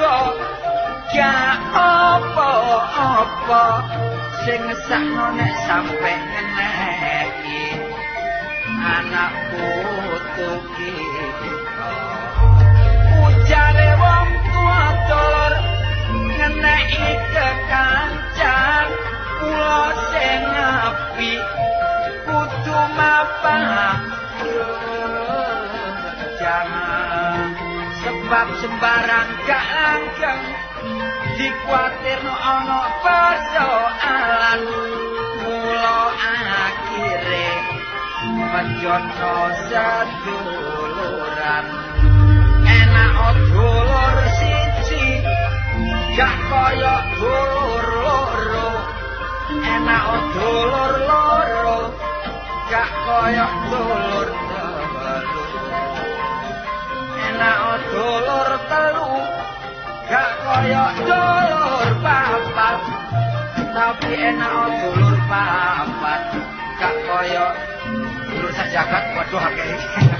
nyangka gak apa-apa sing ngesakno nek sampe ngeneki anak putu kita. Ujare wong tua dolor ngeneki kekancan kula sing api kudu mapan jangan sebab sembarang gak langgeng dikuatirno ana persoalan mula akhire menjono seduluran. Enak dulur siji gak kaya dulur loro enak dulur loro gak kaya dulur enak dulur telu gak kaya dulur papat. Tapi enak dulur papat gak kaya. Dulur sajagat waduh akeh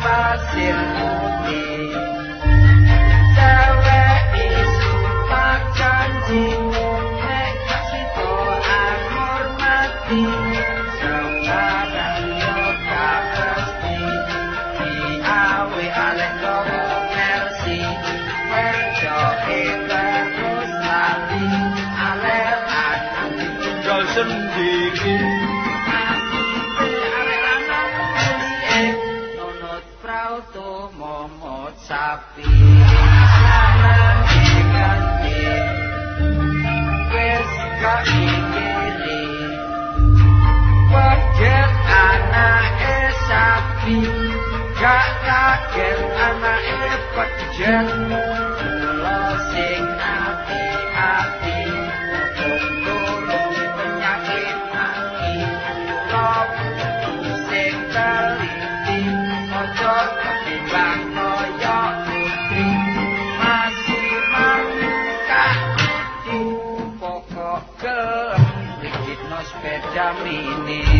pak janji sapi Gak kaget anake pejet Kula sing ati-ati Tulung penyakit hati. Kula sing teliti Ojo ketimbang kaya putri. Masih mangka di pokok gelem Rikitno sepeda mini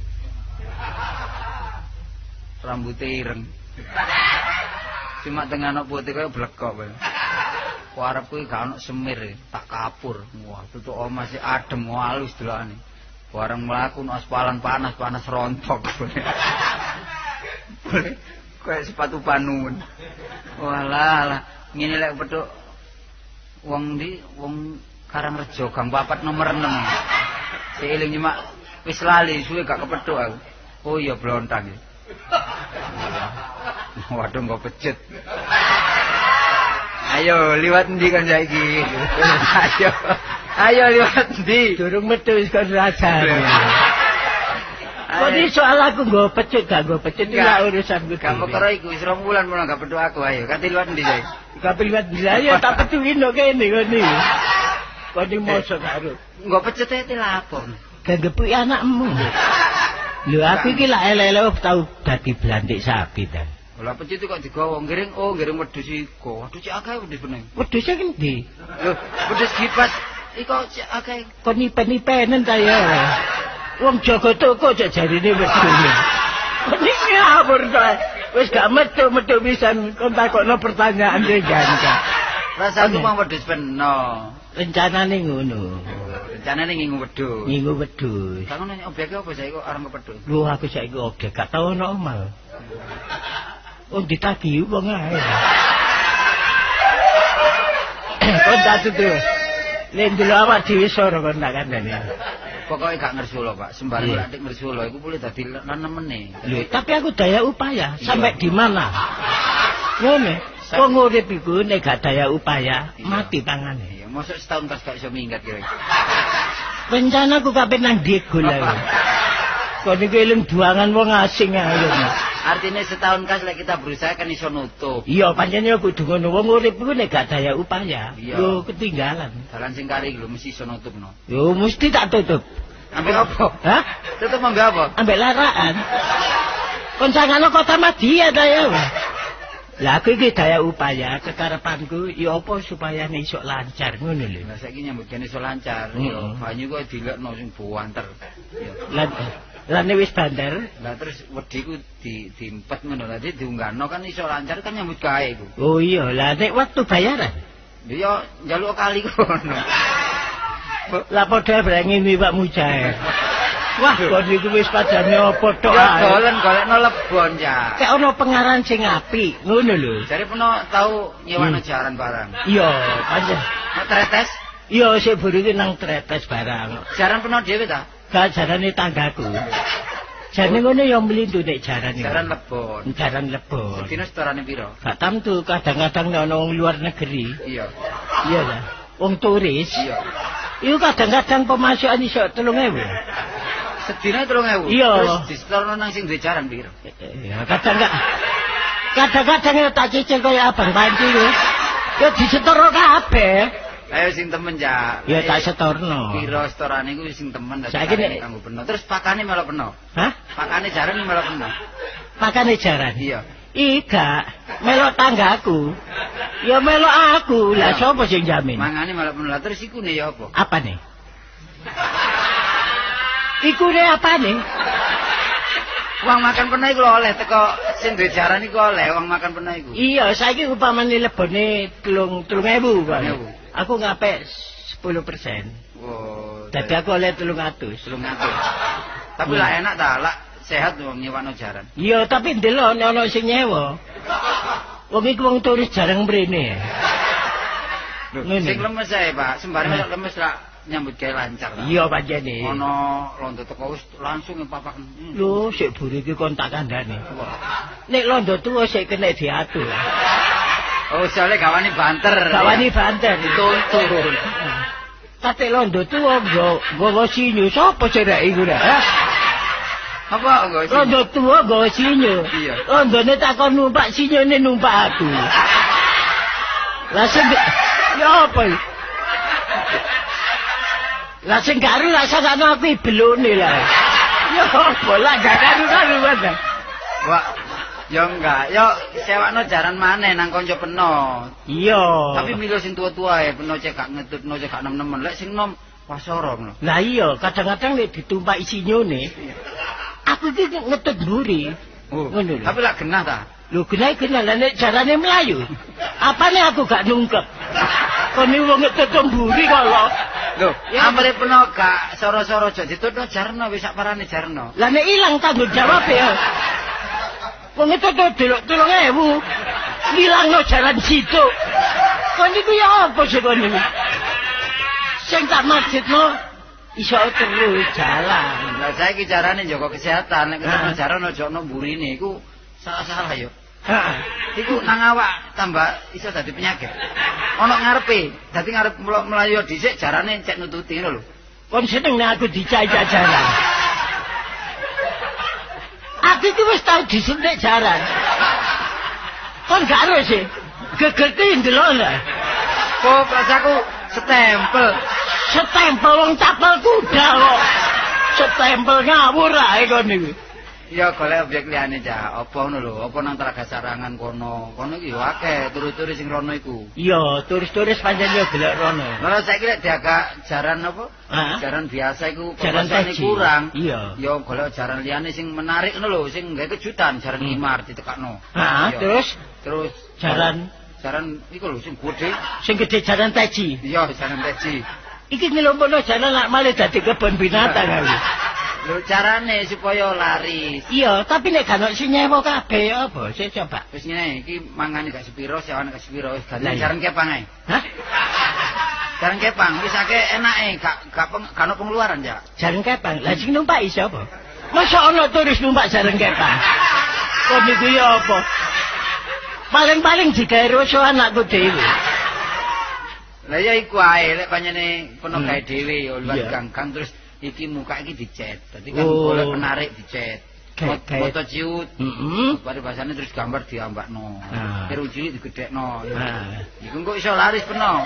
Rambutnya ireng. Cuma tengah anak putih kaya blekok kaya. Warep kuwi gak ono semir, tak kapur. Wah, tutuk omah sih adem halus delokane. Bareng mlaku nang aspalan panas, panas rontok. Kayak sepatu panun. Walah, lah. Ngene lek petuk wong ndi wong Karangrejo Gang Papat nomor 6. Seiling nyemak Wis lali suwe gak kepethuk aku. Oh iya blontang ya. Waduh kok pecut. Ayo liwat ndi kan saiki? Ayo. Ayo liwat ndi? Durung metu wis kon rasane. Kok soal aku nggo pecut gak nggo pecut iki lak urusanku. Gak perkara iku wis rong wulan mulo gak petuk aku. Ayo kate liwat ndi saiki? Gak liwat bila ya tak petuki no kene kene. Kok iki mosok karo. Engko pecut e lapor. Ganggepuki anakmu. Lho aku iki lak ele-ele tau dadi blantik sapi ta. Lah pecut itu kok digawa ngiring oh ngiring wedhus iku. Waduh cek akeh wedhus bener. Wedhus e endi? Lho, wedhus kipas iku cek akeh. Kok nipen-nipenen ta ya. Wong jaga toko cek jarine wedhus. Iki ngawur ta. Wis gak metu-metu pisan kon takokno pertanyaan. Rasaku Aneh. mau wedhus peno. Rencanane ngono. Rencanane ngingu wedhus. Ngingu wedhus. Kang nanya obyeke apa saiki kok areng kepethuk? Lho aku saiki oke gak tau ono omal. Oh ditagi wong ae. Kon tak tutu. Len dulu awak dhewe soro kon tak kandhani. Pokoke gak ngersulo, Pak. Sembarang lek dik ngersulo iku boleh dadi nanemene. Lho, tapi aku daya upaya sampai di mana? Ngene, wong urip iku nek gak daya upaya Iya. mati tangane. Iya, mosok setahun kas gak iso minggat kira. Rencanaku kabeh nang Diego Apa? lha. Kok niku eling buangan wong asing ayo. Artinya setahun kas lek kita berusaha kan iso nutup. Iya, pancen ya kudu ngono. Wong urip iku nek gak daya upaya, lho ketinggalan. Dalan sing kari lho mesti iso nutupno. Yo mesti tak tutup. Ambek apa? Hah? Tutup ambek apa? Ambek laraan. Koncangano kota Madia ta ya. Lah aku iki daya upaya kekarepanku ya apa supaya iso lancar ngono lho. Lah saiki nyambut gawe iso lancar. Mm. Yo, banyu kok dilekno sing buanter. Lan nek wis bandar, Lah terus wedi ku di diempet ngono. Lah di diunggahno kan iso lancar kan nyambut gawe iku. oh iya, lah nek waktu bayaran. Yo njaluk kali kono. Lah padha berengi Pak Mujair. Wah, kok niku wis padane apa tok Yo ae. dolen golekno lebon ya. Kayak ono pengaran sing apik, ngono lho. Jare peno tau nyewano Hmm. jaran barang. Iya, pancen. Nek tretes, Iya, sik burine nang tretes barang. jaran peno dhewe ta? Gak jarane tanggaku. Jane ngono ya mlindu nek jarane. Jaran lebon. Jaran lebon. Dino setorane piro? Gak tamtu kadang-kadang nek ono wong luar negeri. Iya. Iya lah. Wong turis. Iya. Iku kadang-kadang pemasukan iso 3000. Sedina 3000. Iya. Terus disetorno nang sing duwe jaran piro? Ya kadang gak kadang-kadang ya tak cicil kaya abang panci lho. Ya disetoro kabeh. Ayo sing temen ya. Ya tak setorno. Piro setorane iku sing temen kanggo peno. Terus pakane melok peno. Hah? Pakane jaran melok peno. Makane jaran. Iya. Ika, melok tanggaku. Ya melok aku. Lah sapa sing jamin? Mangane melok peno. Lah terus iku ne ya apa? Apa nih? Iku ne apa nih? Uang makan peno iku oleh teko sing duwe jaran iku oleh uang makan peno iku. Iya, saiki upamane lebone telung telung ewu kan. Telung ewu. Aku ngapek 10 persen. Oh. Dadi aku oleh telung atus. belum ngatur. Tapi lah enak ta, lah sehat wong nyewano jaran. Iya, tapi ndelok ana sing nyewa. Wong iku wong turis jarang mrene. Sing lemes ae, Pak. Sembarang kalau lemes lah nyambut gawe lancar. Iya pancene. Ono londo teko wis langsung ngepapak. Lho, sik buri iki kon tak kandhani. Nek londo tuwa sik kena diatur. Oh, soalnya gawane banter. Gawani ya. banter Dituntun. Kate londo tuwa nggo nggo sinyu sapa cerak iku? Hah? Apa enggak sih? Londo tuwa nggo sinyu. Iya. Londone takon numpak sinyune numpak aku. Lah sing ya apa? Lah sing karo lah sakane aku belone lah. Ya apa lah gak karu-karu wae. Wah, ya enggak. Ya sewakno jaran maneh nang kanca peno. Iya. Tapi milih sing tua-tua ae, peno cek gak ngetutno cek gak nem-nemen. Lek sing nom wasara ngono. Lah iya, kadang-kadang nek ditumpaki sinyone, aku iki ngetut mburi. Oh, tapi lak genah ta? Lho genah genah lah nek jarane melayu. Apane aku gak nungkep. Kone wong ngetut mburi kok lho. Lho, Ya. amare peno gak soro-soro aja ditutno jarno wis sak parane jarno. Lah nek ilang tanggung jawab ya. Wong ngetut delok 3000. Ngilangno jalan situ. Kon niku ya apa sih kon niku? Sing tak maksudno iso terus jalan. Lah saiki carane njaga kesehatan nek ketemu Ah. jaran aja ono burine iku salah-salah yo. Heeh. Iku nang awak tambah iso dadi penyakit. Ono ngarepe, dadi ngarep melayu dhisik jarane cek nututi ngono lho. Kon seneng nek aku dicai-cai jalan. Aku iki wis tau disuntik jaran. Kon gak ero sih. Gegerke ndelok lho. Kok rasaku stempel. Setempel wong capel kuda kok. Setempel ngawur ae kon iki. Ya golek objek liyane ja. Apa ngono lho, apa nang Telaga Sarangan kono. Kono iki yo akeh turu-turu sing rono iku. Iya, turis-turis pancen yo gelek rono. Lah saiki lek diagak jaran apa? Jaran biasa iku Jaran kurang. Iya. Ya golek jaran liyane sing menarik ngono lho, sing gawe kejutan, jaran Hmm. kimar ditekakno. Iya. terus terus jaran jaran iku lho sing gede. sing gede jaran teji. Iya, jaran teji. Iki ngelompono jalan lak malih dadi kebon binatang aku. Lho carane supaya laris. Iya, tapi nek gak ono sing nyewa kabeh apa? Sik coba. Wis ngene, iki mangane gak sepiro, sewane gak sepiro, wis ganti iya. jaran kepang ae. Hah? Jaran kepang wis akeh enake, gak gak gak ono pengeluaran ya. Jaring kepang. Lah sing numpak iso apa? Masa ana turis numpak jaring kepang? Kok niku ya apa? Paling-paling digawe roso anakku dhewe. Lah ya iku ae lek panjene kono Hmm. gawe dhewe ya luwat Iya. ganggang terus iki muka iki dicet. Dadi kan Oh. golek menarik dicet. Kayak- Foto ciut. Heeh. Pada bahasane terus gambar diambakno. Ah. Terus cilik digedhekno. Nah, Iku kok iso laris peno.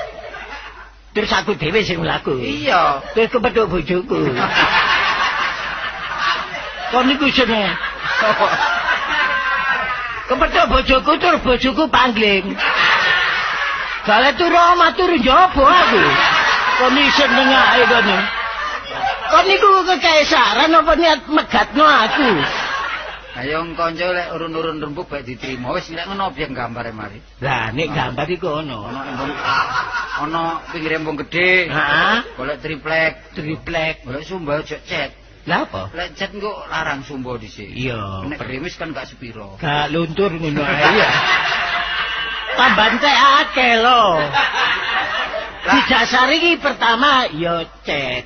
terus aku dhewe sing mlaku. Iya. Terus kepethuk bojoku. Kon niku seneng. Kepethuk bojoku tur bojoku pangling. Gale turu turu njaba aku. Kon iki seneng ae. Kon niku kekaisaran apa niat megatno aku? Ayo kanca lek urun-urun rembug baik diterima. Wis lek ngono objek gambare mari. Lah nek gambar iku ono. Ono embung ono pinggir embung gedhe. Heeh. Golek triplek, Triplek. golek sumba aja cet. Lah apa? Lek cet engko larang sumba dhisik. Iya. Nek gerimis kan gak sepiro. Gak luntur ngono ae ya. Tambah akeh lho. Didasari iki pertama ya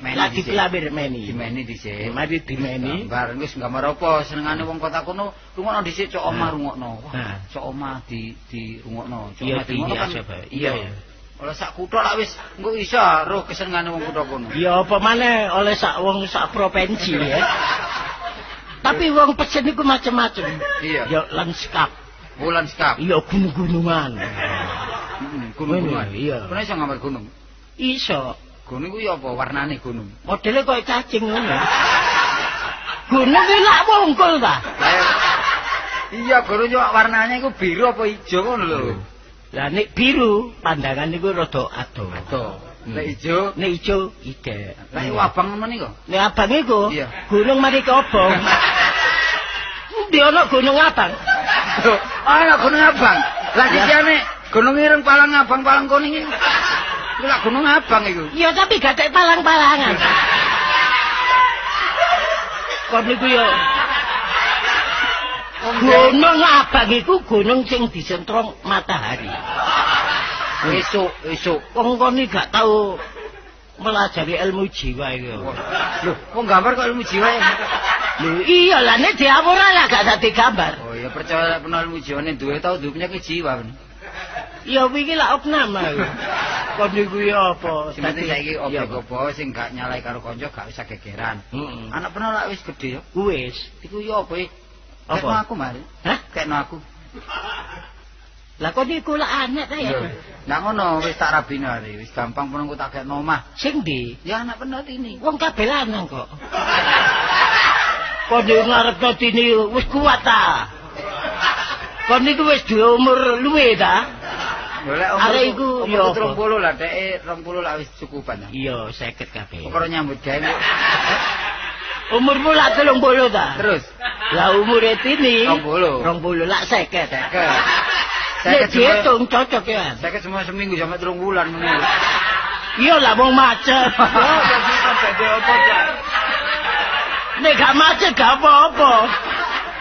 Meni lagi dhisik. kelabir meni. Dimeni dhisik. Mari dimeni. Gambar wis gambar apa senengane wong kota kono rungokno dhisik cok omah rungokno. Wah, cok omah di di rungokno. Cok omah di rungokno? Iya. Iya. Oleh sak kutha lak wis engko iso roh kesenengane wong kutha kono. Ya apa maneh oleh sak wong sak provinsi ya. Tapi wong pesen iku macem-macem. Iya. Ya lanskap, Bulan skap. ya gunung-gunungan. Heeh, gunung-gunungan. Iya. Kono iso gambar gunung. Iso. Gunung ku ya apa warnane gunung? Modele koyo cacing ngono. Gunung iki lak wungkul ta? Lah, Iya, gunung yo warnanya iku biru apa ijo ngono lho. Lah nek biru pandangan niku rada ado. Tuh. Hmm. Lek ijo, Nek ijo ide. lek iku abang ngono niku. Nek abang iku Iya. gunung mari kobong. Ndi ana gunung abang? Ana gunung abang. Lah Ya. sisiane gunung ireng palang abang palang kuning iku. Lak gunung abang iku. Ya tapi gak tek palang-palangan. Kon niku yo Gunung abang iku gunung sing disentrong matahari. Esuk, esuk. Wong kon iki gak tau melajari ilmu jiwa iki. Lho, kok gambar kok ilmu jiwa ya? Lho iya lah nek diawura lah gak dadi gambar. Ya percaya lek peno ilmu jiwane duwe tau duwe penyakit jiwa. Ya wingi lah opnam aku. Kon niku ya apa? Sing penting saiki Iya, objek apa sing gak nyalai karo kanca gak usah gegeran. Heeh. Anak peno lak wis gedhe ya. Wis. Iku ya apa? iki? Apa? Aku mari. Hah? Kekno aku. Lah kok niku lah anak ta ya? Nah ngono wis tak rabine hari, wis gampang pun tak kekno omah. Sing ndi? Ya anak penot ini. Wong kabeh lanang kok. Kok niku ngarepno dini wis kuat ta? Kok niku wis duwe umur luwe ta? Arek iku ya apa? 30 lah, deke 20 lah wis cukupan. ya. Iya, 50 kabeh. Pokoke nyambut gawe. Umurmu lak 30 ta? Terus Lah umure tini 20. 20 lak 50. Seket. Nek Seket semua. diitung cocok ya. Seket semua seminggu sampai terung bulan menurut. Iya lah wong macet. Oh, jadi apa ya? Nek gak macet gak apa-apa.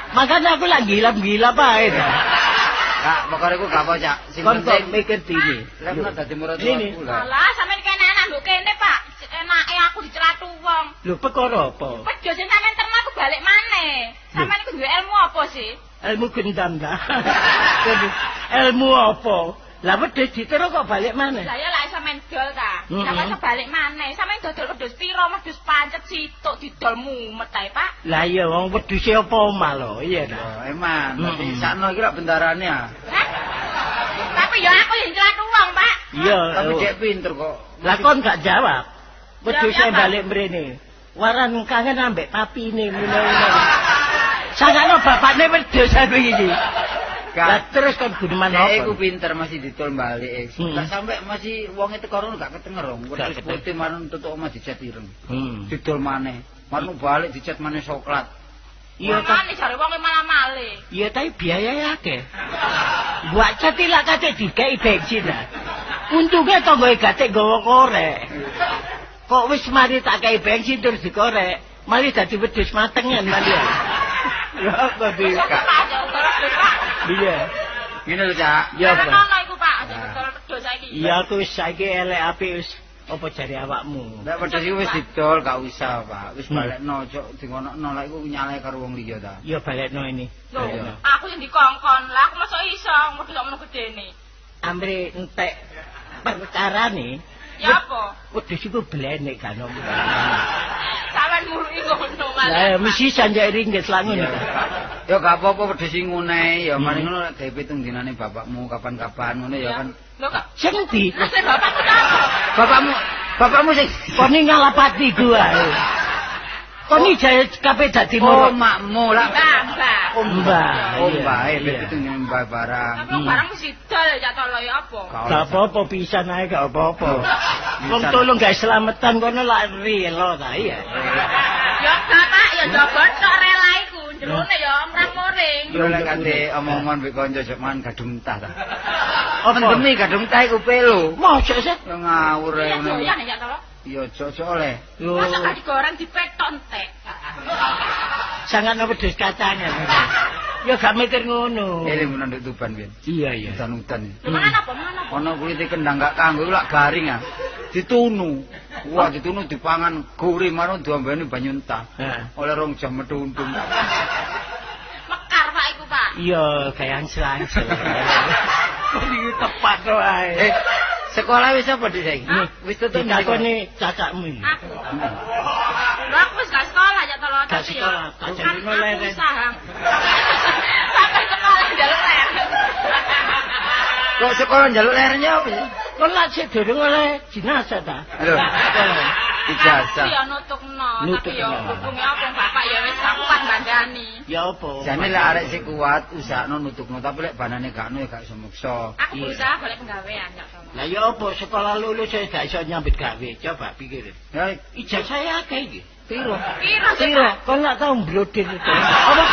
Makanya aku lagi gilap-gilap ae ta. Kak, pokoknya aku gak apa cak. Sing penting mikir dini. lek menawa dadi murid Ini. aku lah. Alah, sampeyan kene anak mbok kene, Pak. Enak anake aku dicelatu wong. Lho perkara apa? Wedhus sing sampean terima aku balik maneh. Sampean iku duwe ilmu apa sih? Ilmu gendam ta. Ilmu apa? Lah wedhus ditero kok balik maneh? Saya lah iso main dol ta. Mm-mm. Sampeyan iso balik maneh. Sampeyan dodol wedhus piro, wedhus pancet situk didol mumet ae, Pak. Lah iya wong wedhuse apa omah lho, iya ta. Oh, eman, tapi Mm-mm. sakno iki lak bentarane ah. Hah? Tapi ya aku yang celatu wong, Pak. Iya. Tapi oh. cek pinter kok. Lah kon gak jawab. Wedhuse Jawab apa? balik mrene. Waran kangen ambek papine mule-mule. Sakano bapakne wedhus aku iki. Lah terus guneman Cek iku apa? pinter masih ditol balik. Hmm. Gak sampe masih wonge teko rono gak ketenger rong. Gak Wedhus ketenger. putih marun tutuk omah dicat ireng. Hmm. Didol maneh. Marun balik dicat maneh coklat. Iya ta. Makane jare wong malah malih. Iya tapi biaya akeh. Buat cetilak kate dikai bensin lah. Untungnya tonggoe gate gawa korek. Kok wis mari tak kai bensin terus dikorek, mari dadi wedhus matengan mari. Ya apa di Pak Pak? Iya. Ngene lho, Cak. Ya Karena apa? ono iku, Pak, dodol saiki. Iya aku wis saiki elek apik wis apa jari awakmu. Nek wedhus iku wis didol gak usah, Pak. Wis Hmm. balekno cok dingonokno lek iku nyale karo wong liya ta. Ya balekno ini. Loh, Iya. aku yang dikongkon. Lah aku masuk iso wedhus kok ngono gedene. Amri entek perkara nih. Ya apa? Wedhus iku blenek kan om. Sampeyan mului ngono malah. Lah mesti sanjak ringgit langun. Ya gak apa-apa wedhus sing ngune ya Hmm. mari ngono lek gawe pitung dinane bapakmu kapan-kapan ngono ya kan. Lho kok Sing ndi? Apa? Bapakmu bapakmu sing Kon iki ngalapati gua. Kon iki jaya kabeh dadi Oh, moro. makmu lah. Mbah. Oh. Oh, iya. eh pitung dinane mbah barang. Barang mesti dol ya tolo ya apa? Gak apa-apa pisan ae gak apa-apa. Wong Pisan. tolong gak selametan kono lak rilo ta iya. Ya bapak ya njogo tok rela iku. Jerone ya mrang-muring. Yo lek kate omongan mbek kanca jek man gadung tah ta. Apa? Mendemi gadung tah iku pelo. Mosok sih. Yo ngawur ae Ya ngono. doyan ya Yo cocok oleh. Yo. Masa gak digoreng dipeton tek. Sangat apa wedhus kacangnya. Ya gak mikir ngono. Ele menanduk tuban pian. Iya iya. Udan-udan. Lho mangan apa? Mangan apa? Ana kuwi kendang gak kanggo lak garing ah. Ditunu. Wah, ditunu dipangan goreng marun diombeni banyu entah. Oleh rong jam metu untung. Mekar Pak iku, Pak. Iya, kayak selang-selang. Iki tepat kok ae. Eh, sekolah wis apa di saiki? Nih, Wis tutup nih. Takone cacakmu iki. Aku. Aku wis gak sekolah ya tolo Gak tapi sekolah, ya. tak Kan jadi aku leren. usaha. Sampai sekolah njaluk leren. Kok sekolah njaluk lernya apa ya? Kon lak sik durung oleh jenazah ta? Lho. Ijazah. Tapi ya nutukno, tapi ya hubunge apa bapak ya wis gak kuat bandani. Ya apa? Jane lek arek sing kuat usahno nutukno tapi lek banane gak ono ya gak iso. Aku Iya. berusaha balik penggawean ya. Lah ya apa sekolah lulus saya gak iso nyambut gawe. Coba pikir. Ya Ijazah saya akeh iki. Piro? Piro Piro? Pak? Kon gak tau brodil itu. Apa?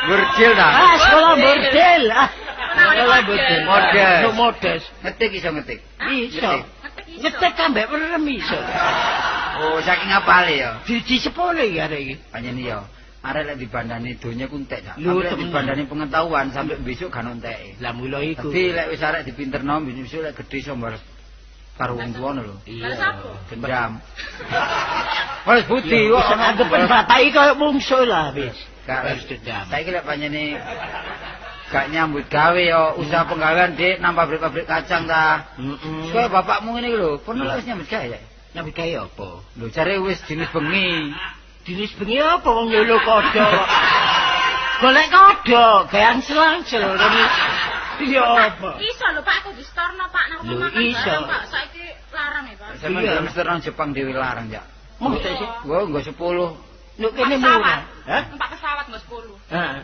burdil ta. Ah, sekolah bordel. Ah. Sekolah. Model. Lu modest. Ngetik iso ngetik. Iso. Ngetik. Ambek merem iso. Oh, saking apale ya. Diji sepole iki arek iki. Panjen iya. Arek lek dibandani donya ku entek ta. Lho, Tapi lek temen. dibandani pengetahuan sampai besok gak ono enteke. Lah mula iku. Tapi lek wis arek dipinterno besok lek gedhe iso mbar karo wong tuane lho. Lah sapa? Dendam. Wes budi Iya, kok anggapan bapak iki koyo mungsuh lah wis. Gak Wis dendam. Saiki lek panjene gak nyambut gawe yo usaha penggawean Dik nang pabrik-pabrik kacang ta. Heeh. Kaya bapakmu ngene iki lho, pernah lek wis nyambut gawe ya? Nyambut gawe apa? Lho jare wis jenis bengi. Dinis bengi apa wong nyulu kodok. Golek kodok, gayan selangsel. Iya apa? Iso lho Pak aku di storno Pak nang Lho, makan iso. barang, Pak. Saiki larang ya Pak. Sampe Iya. nang Jepang dhewe larang ya. Mosok sih. Gua nggo 10. Nuk kene Pesawat. murah. Hah? Numpak pesawat nggak 10. Heeh.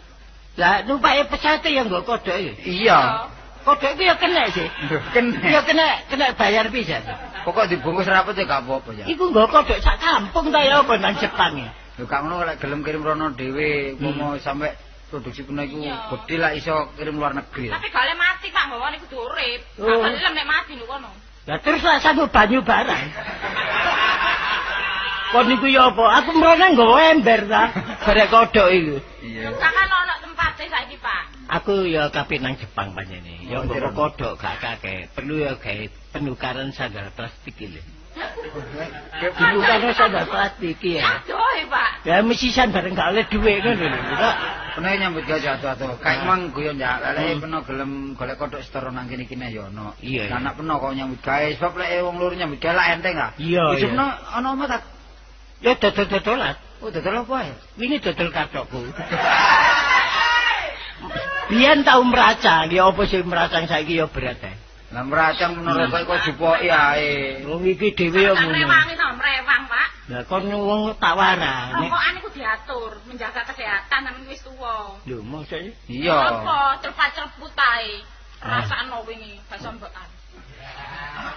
Lah numpake pesawat yang nggo kodok iki. Iya. Kodok iki ya kena sih. Kene. Ya kena kena bayar pisan. Pokok dibungkus rapet ya gak apa-apa ya. Iku nggo kodok sak kampung ta ya apa nang Jepang ya. Lho gak ngono lek gelem kirim rono dhewe, Hmm. umpama sampe produksi puna iku gede lah iso kirim luar negeri. Tapi gale mati Pak, bawa niku kudu urip. Oh. Gak gelem nek mati niku kono. Lah terus lah sanggup banyu barang. Kok niku ya apa? Aku mrene nggawa ember ta. Barek kodok iku. Iya. Kan ono tempate saiki Pak. Aku ya kabeh nang Jepang panjene. Ya Oh, nggawa Jepang. kodok gak kakek. Perlu ya gawe penukaran sandal plastik iki. Dibukane sandal plastik ya. Aduh, Pak. Ya mesisan bareng gak oleh dhuwit ngono lho. Kok Pene nyambut gawe atuh-atuh. Kayak mang guyon ya, lek peno gelem golek kodhok setara nang kene kene ya ono. Iya, iya. Anak peno kok nyambut gawe sebab lek wong loro nyambut gawe lak enteng ah. Iya, iya. Hidupno ana omah tak. ya dodol-dodolan. Oh, dodol apa ya? Wingi dodol katokku. Biyen tau meracang, ya apa sing meracang saiki ya berat ae. Lah meracang menurut kok kok jupoki ae. Wong iki dhewe ya ngono. Rewangi sama merewang, Pak. Lah kon wong tak warah. Nek Rokokan iku diatur, menjaga kesehatan sampeyan wis tuwa. lho maksudnya Iya. Apa cerpat-cerput ae. Rasakno wingi basa mbekan.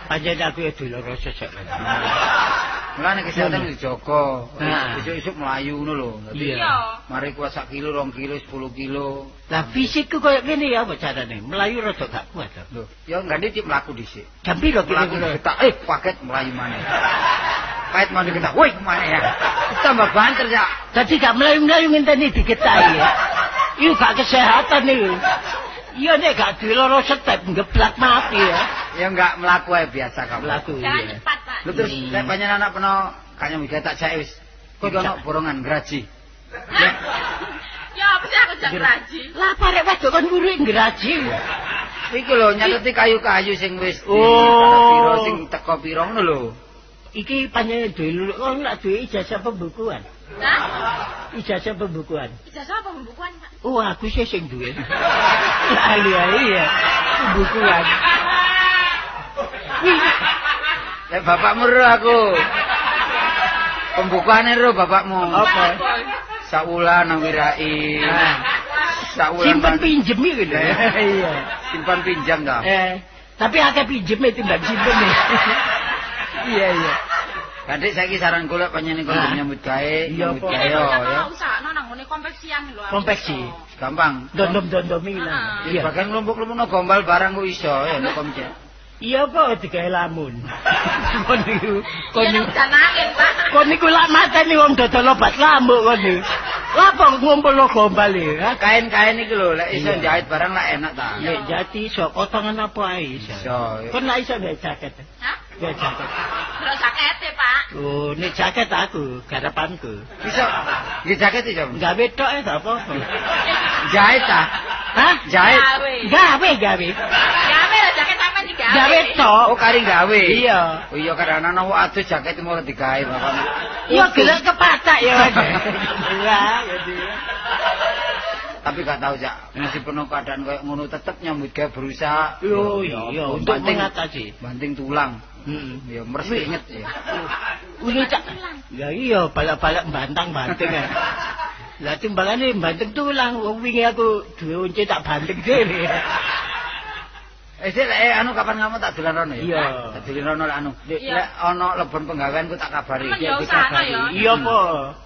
Pancen aku ya doloro sesek. Mulane kesehatan dijogo. Isuk-isuk mlayu ngono lho. Iya. mari kuat sak kilo, rong kilo, 10 kilo. Lah fisikku koyo ngene ya apa carane? Melayu rada gak kuat. to. Lho, ya ganti cip mlaku dhisik. Jam piro Mlaku kira-kira? kita eh paket melayu maneh. Pait maneh kita. Woi, kemana ya? Tambah banter ya. Dadi gak melayu-melayu ngenteni ya. Iku gak kesehatan niku. Iya nek gak diloro step ngeblak mati ya. Ya enggak mlaku ae biasa iya. cepat, Pak. Lu terus Hmm. lek panjenengan anak peno kanya miga tak jake wis. Kok ono borongan graji. Ya apa sih aku jak raji? Lah parek wedok kon nguri ngraji. Iki lho nyateti kayu-kayu sing wis Oh. sing teko piro ngono lho. Iki panjenengan duwe kok nak duwe ijazah pembukuan. Hah? Ijazah pembukuan. Ijazah apa pembukuan, Pak? Oh, aku sih sing duwe. Lah iya iya. Pembukuan. Lek bapakmu ro aku. Pembukaane ro bapakmu. Apa? Saulan nang wirai. Saulan Simpen pinjem iki lho. Iya. simpan pinjam ta. Eh, tapi akeh pinjem e timbang simpen. Iya iya. Kadek saiki saran kula panjenengan kok Ah. nyambut gawe, Iya, nyambut apa? gawe ya. usahno nang ngene konveksian lho. Konveksi. Gampang. Dondom-dondomi lah. Ah. Iya, Iya. bagian kelompok-kelompok gombal barang kok iso ya nek komcek. Iya kok digawe lamun. Kon niku, kon niku. nangin, Pak. Kon niku lak mateni wong dodol obat lambuk kon niku. Lah apa ngumpul lo gombal e? ha? Kain-kain iki lho, lek iso jahit barang lah enak ta. Nek jati iso potongan apa ae iso. Iso. Kon lak iso jaket. Hah? Gawe jaket. Bro jakete, Pak. Oh, nek jaket aku, garapanku. Iso. Nggih jaket iso. Gawe tok e apa-apa. Jahit ta. Hah? Jahit. Gawe. Gawe gawe. Lah jaket sampean digawe. Gawe tok. Oh, kari gawe. Iya. Oh iya karena ana wong aduh jaket mau digawe bapak. Iya gelek kepatak ya. Iya, jadi. Tapi gak tahu jak, masih penuh keadaan kayak ngono tetep nyambut gawe berusaha. Oh Ya, iya, ya, untuk banting- mengatasi. banting tulang. Heeh. Ya mesti inget ya. Ini cak. Ya iya, balak-balak bantang banting ya. Lah timbangane banting tulang, wong wingi aku duwe unci tak banting dhewe. Eh, sik, eh, anu kapan kamu tak dolan rono ya? Iya. Tak dolan rono lek anu. Lek Iya. ana lebon penggawean ku tak kabari. Temen ya kita usahno bagi. ya. Iya po.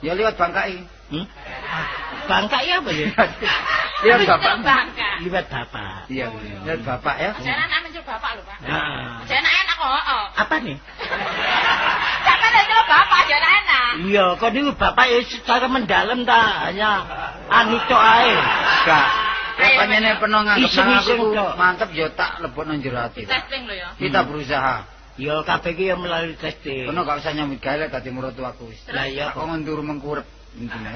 Ya liwat bangkai. Hmm? Bangka ya apa ya? Liwat bapak. Liwat bapak. Iya, liwat bapak ya. Jangan anak mencuri bapak lho, Pak. Nah. Jangan enak kok, heeh. Apa nih? Sampean mencuri bapak jangan enak. Iya, kok niku bapak ya secara mendalam ta hanya anito ae. Gak. Lek panjenengan penuh nganggep aku mantep yo tak nang jero ati. Testing lho ya. Kita berusaha. Ya kabeh ki ya melalui testing. Penuh gak usah nyambut gawe dadi mertuaku wis. Lah iya Kok ngendur mengkurep intine.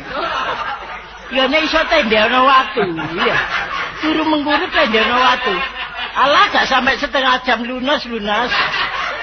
Ya nek iso tendeno watu, iya. Turu menggurip tendeno watu. Alah gak sampai setengah jam lunas lunas.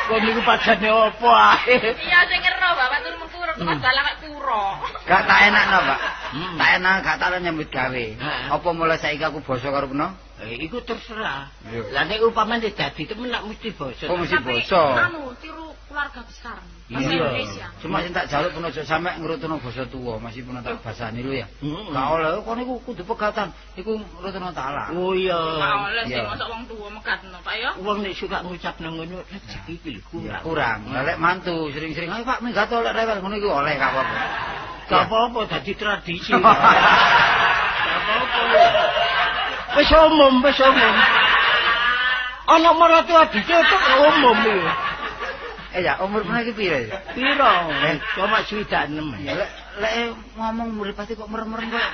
Kok niku padane opo ae? Iya sing ngero bapak turu mengkurep kok dalang kok kuro. Gak tak enak no, Pak. Hmm. Tak enak gak tak nyambut gawe. Apa mulai saiki aku basa karo peno? Eh, iku terserah. Lah nek upamane dadi temen nak mesti bosen. Kok mesti basa? Anu, tiru keluarga besar. Bahasa Iya. Indonesia. Cuma sing tak jaluk peno aja sampe ngrutuno basa tuwa, masih peno tak basani lho ya. Hmm. Gak oleh kok niku kudu pegatan. Iku ngrutuno taala. Oh iya. Ora oleh sing mosok wong tuwa megatno, Pak ya. Wong nek suka ngucap nang ngono rezeki iki kurang. kurang. Lek mantu sering-sering ayo Pak minggat oleh rewel ngono iku oleh gak apa-apa. Gak apa-apa dadi tradisi. Gak apa-apa. Wis umum, wis umum. Ana maratua ditutup umum iki. Eh ya, umur peno iki pire? Piro? Eh. Cuma swidak enam. Ya lek lek ngomong mripate kok merem-merem kok.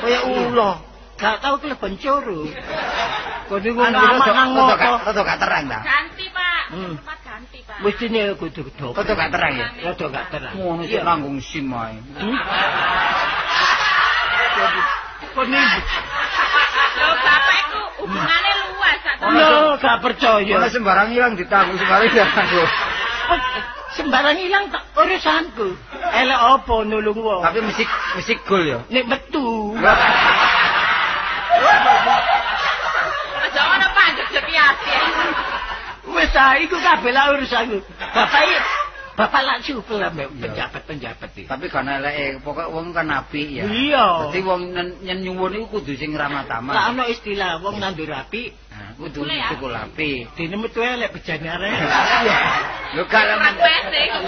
Kaya ulo. Gak tau. Kok Anu ngamak nang rada ngopo. rada gak terang ta. Ganti, Pak. Hmm. Tempat ganti. Pak. Mestine kudu kedop. Kok gak terang ya? Rada gak terang. Ngono sik nanggung SIM ae. Hmm? Kok? Lho, iku hubungane luas sak Lho, gak percaya. Ora sembarang ilang ditanggung sembarang ditanggung. Sembarang ilang tak urusanku. Elek apa nulung wong? Tapi mesti mesti gol ya. Nek metu. Aja Pak, jek piati. Wis ah, iku kabeh lah urusanku. Bapak iki Bapak lak supel ambek penjabat-penjabat iki. Tapi kan eleke pokok wong kan apik ya. Iya. Dadi wong nen- nyen nyuwun iku kudu sing ramah tamah. Lah ana istilah wong nandur api, Nah, kudu cukup apik. dene metu elek bejane arek. Lho gak lah iku,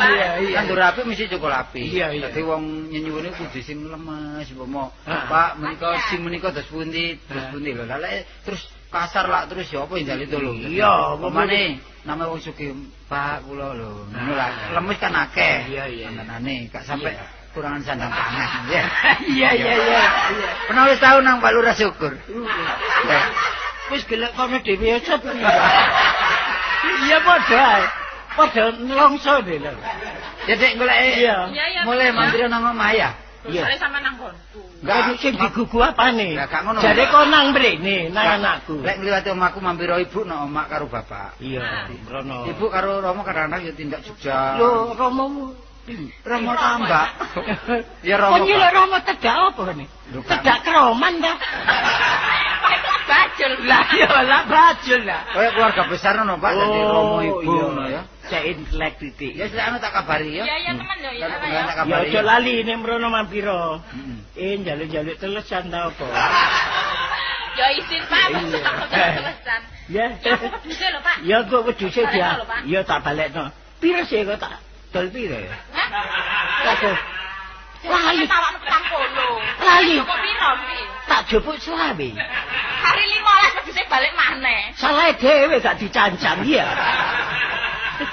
iya. Kan rapi mesti cukup api. Dadi wong nyenyuwune kudu sing lemes umpama. Ah. Pak menika sing menika terus pundi, Ah. pundi lho. Lah terus kasar lah terus ya apa jali tolong. Iya, pemane nama wong sugih Pak kula lho. Ngono lah. Lemes kan akeh. Iya, iya. Anane gak sampai Iya. kurangan sandang pangan ya. Iya, iya, iya. Iya. Pernah wis tau nang Pak Lurah syukur. Ya. Wis gelek kono dhewe aja. Iya padha. Padha nelongso deh lho. Ya dek golek Iya. Mulai mampir nang Maya. Iya. Sore sampe nang gonku. Enggak sing digugu apane? Lah, gak ngono. Jare kok nang mrene nang anakku. Lek ngliwati omahku mampir ibu nang omah karo bapak. Iya, Rono. Ibu karo Romo kadang-kadang ya tindak Jogja. Lho, Romo Romo tambak. Ya Romo. Kok nyeluk Romo tedak apa ne? Kan. Tedak keroman ta? Bajul. Lah ya lah bajul lah. Kaya keluarga besar ngono, Pak, dadi Romo ibu ngono ya. Cek intelek titik. Ya sik tak kabari ya. Iya, iya teman yo ya. Kan Pak, tak Ya kabari. aja lali nek mrono. Heeh. Eh njaluk-njaluk telesan ta apa? Yo izin Pak, Iya. telesan. Ya. Ya, bisa lho Pak. Ya kok wedhuse Balekno dia. Ya tak balekno. Piro sih kok tak dol piro ya? Hah? Lali. Lali. Kok piro iki? Tak jupuk selawe. Hari 15 wedhuse balik maneh. Salah dhewe gak dicancang ya.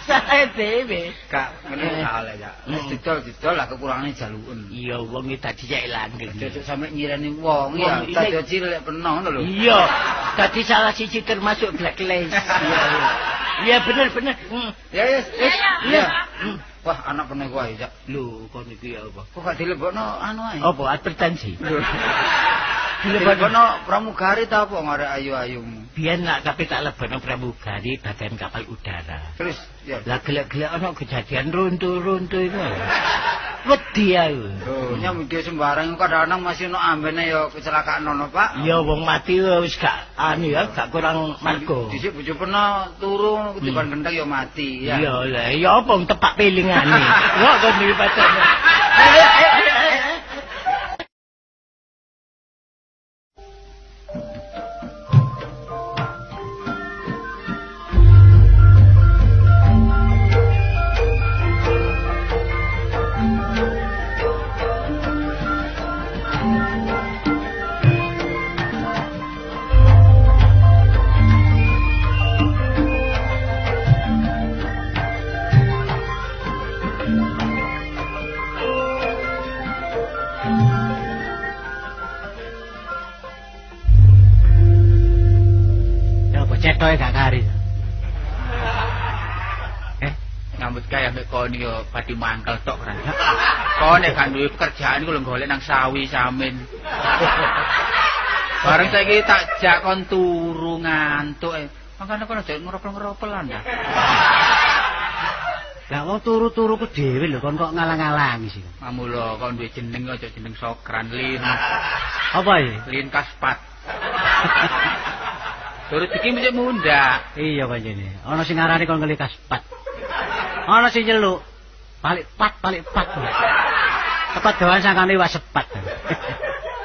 Salah dhewe. Kak, gak oleh ya. Wis didol-didol lah kekurangane jaluken. Iya wong iki tak dicek langgeng. Cocok sampe nyireni wong ya, dadi cilik peno ngono lho. Iya, tadi salah siji termasuk blacklist. Iya, iya. Iya bener bener. Hmm. Ya ya, Iya, Wah, anak pene wae ya. Lho, kon iki ya apa? Kok gak dilebokno anu ae. Apa hipertensi? Dilebokno pramugari ta apa ngarep ayu-ayumu. biyen nak tapi tak lebono pramugari badan kapal udara. Terus. Lah gelek-gelek ana kejadian runtuh-runtuh itu. Wedi aku. Lho, nyambi sembarang kadang-kadang masih ono ambene ya kecelakaan ono, Pak. Ya wong mati wis gak anu ya, gak kurang margo. Dhisik bojo pernah turu ketiban gendeng ya mati ya. Iya, lah ya apa tepak pilingane. Kok kon iki pacane. Ya kon yo padi mangkel tok kan. Kon nek kan duwe pekerjaan iku lho golek nang sawi samin. Bareng saiki tak jak kon turu ngantuk. eh. Makane kon aja ngeropel-ngeropelan ta. Lah wong turu-turu ku dhewe lho kon kok ngalang-alangi sih. Mamula kon duwe jeneng aja jeneng Sokran Lin. Apa ya? Lin Kaspat. Turut iki mesti mundak. Iya pancene. Ana sing ngarani kon ngelikas pat. Ana sing nyeluk balik pat balik pat. Tepat doan sangkane was sepat.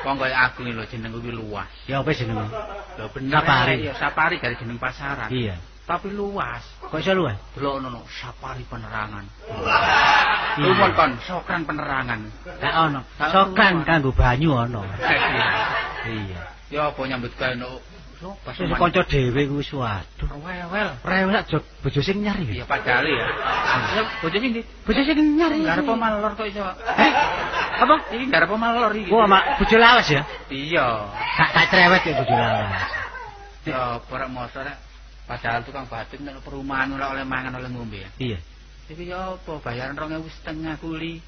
Wong kaya aku iki lho jenengku iki luas. ya apa jenenge? Lho bener. Sapari. Ya sapari dari jeneng pasaran. Iya. Tapi luas. Kok iso luwes? Delok ono sapari penerangan. Lumon kon sokran penerangan. Gak ono. Sokan kanggo banyu ono. Iya. Ya apa nyambut gawe Sopo Sing kanca dhewe ku wis waduh. Rewel. Rewel sak jog bojo sing nyari. Ya padahal ya. Bojo sing ndi? Bojo sing nyari. Garep malor kok iso. Eh? Apa? Iki garep malor iki. Wah, mak bojo lawas ya. Iya. Gak gak cerewet ya bojo lawas. Ya ora mosok rek. Padahal tukang batik nek perumahan ora oleh mangan oleh ngombe ya. Iya. Iki ya apa bayaran 2000 setengah kuli.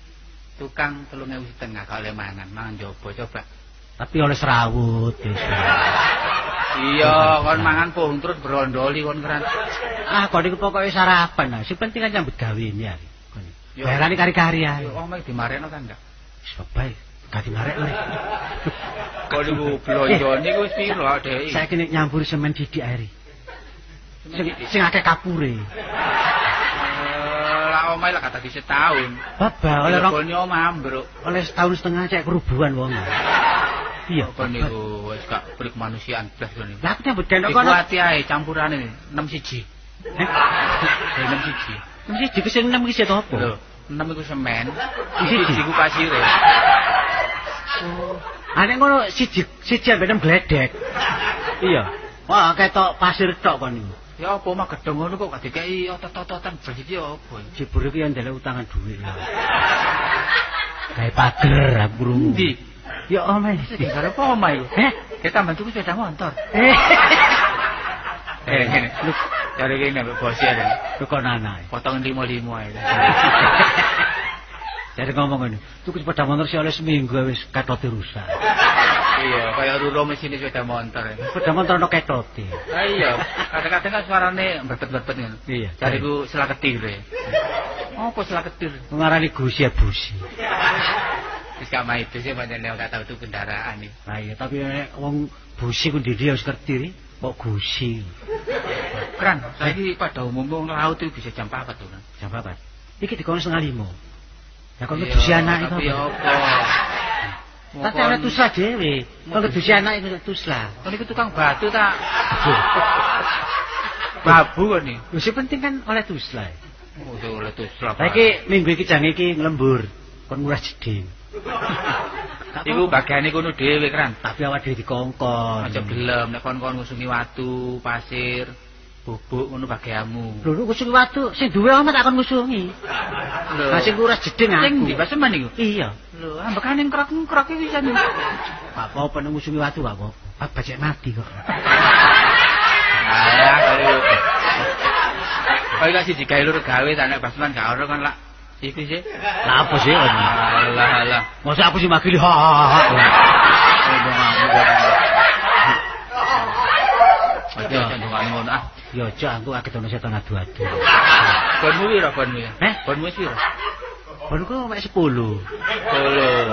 Tukang 3000 setengah gak oleh mangan, mangan jobo coba. Tapi oleh serawut. ya. Iya, kon mangan pohon terus berondoli kon keran. Ah, kok niku pokoke sarapan. Nah, sing penting kan nyambut gawe ini ya. Yo. Bayarane kari-kari ya. Yo omah dimarekno kan enggak? Wis bae. Gak dimarek lho. Kok niku blonjo niku wis piro Dek? Saya kene nyampur semen didik airi. Sing sing akeh kapure. Eh, Lah omah lah kata di setahun. Baba oleh rong, Oleh setahun setengah cek kerubuhan wong. Iya. Apa niku wis gak beri kemanusiaan blas niku. Lah aku nyambut Iku kono. ati ae campurane 6 siji. Eh, 6 siji. Mesti iki sing enam iki apa? Lho, 6 iku semen, Siji. siji iku pasire. Ane ngono siji siji ambek enam gledek. Iya. Wah, ketok pasir tok kon niku. Ya apa mah gedhong ngono kok gak dikeki otot-ototan blas iki apa? Jebur iki yang ndelok utangan dhuwit. Kayak pager aku krungu. Endi? Ya omeh. Sing karo apa omah iku? Eh, Kita bantu sepeda motor. eh. Eh, ngene. Lu cari kene mbek bos ya. Den. Lu kok nana. Potong limo-limo ae. Jadi ngomong ngene, tuku sepeda motor sih oleh seminggu wis ketote rusak. Iya, kaya ruro mesin sepeda motor. ya. Sepeda motor ono ketote. Ah iya, kadang-kadang kan suarane bebet-bebet ngono. Iya. Jariku selaketir ya. Apa selaketir? Ngarani gusi ya busi. Wis gak mah itu sih pancen gak tau itu kendaraan iki. Nah iya, tapi nek wong busi ku ndi dia wis ngerti ri, kok gusi. Kran, saiki pada umumnya laut itu bisa jam 4 tuh kan. Jam berapa? Iki dikono setengah lima. Ya kok Iya, ngedusi anak itu. Tapi ya apa? Tapi anak tuslah dhewe. Kok ngedusi anak itu tuslah. Kan iku tukang batu tak. Babu nih. Lho sing penting kan oleh tuslah. Oh, tuh letus lah. Lah iki minggu iki jang iki nglembur. Kon murah jeding. Iku bagiane kono dhewe kran. tapi awak dhewe dikongkon. Aja gelem nek kon-kon ngusungi watu, pasir, bubuk ngono bagiamu. Lho lu ngusungi watu, sing duwe omah tak kon ngusungi. Lho. Lah sing kuras jeding Sing aku. di paseman iku. Iya. Lho, ambekane krok-krok iki bisa nih. Pak apa nang ngusungi watu Pak apa? Pak bajek mati kok. Alah, kaya Kaya gak siji gawe lur gawe tak nek paseman gak ora kan lak iku sih. Lah apa sih? Alah alah. Masa aku sih makili ha ha ha. Aja sandungan ngono ah. Ya aja aku akeh ono setan adu-adu. Bonmu piro bonmu ya? Eh? Bonmu piro? Kon ku mek 10. Lho,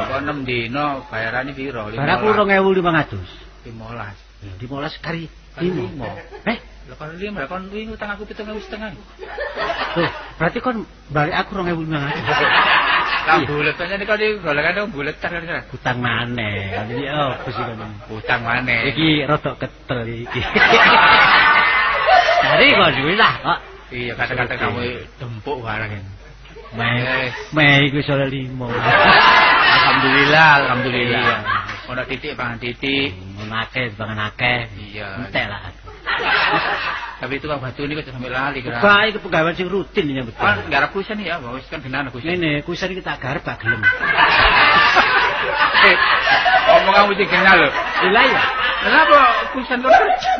kok 6 dino bayarane piro? Bar aku 2500. 15. 15 kari Limo. limo. Eh, Lah kon lima, lah kon wingi utang aku 7.000 setengah. tuh, berarti kon balik aku 2500. Lah bulet aja nih kali golekane bulet tar kan. Utang maneh. Jadi oh, sih kon? Utang maneh. Iki rodok ketel iki. Dari kok duwe lah, kok. Iya, kata-kata kamu dempuk barang. Meh, meh iku sore limo. Alhamdulillah, alhamdulillah. Iya. Ono titik pangan titik. Ngono akeh, bangan akeh. Iya. Entek lah. Tapi itu kan batu ini kok sampai lali kira. Baik pegawai sing rutin nyambut. Kan garap kusen ya, wis kan benar kusen. Ngene, kuwi iki tak garep gak gelem. Eh, kamu sing kenal lho. Lah ya. Kenapa kusen kok kerja?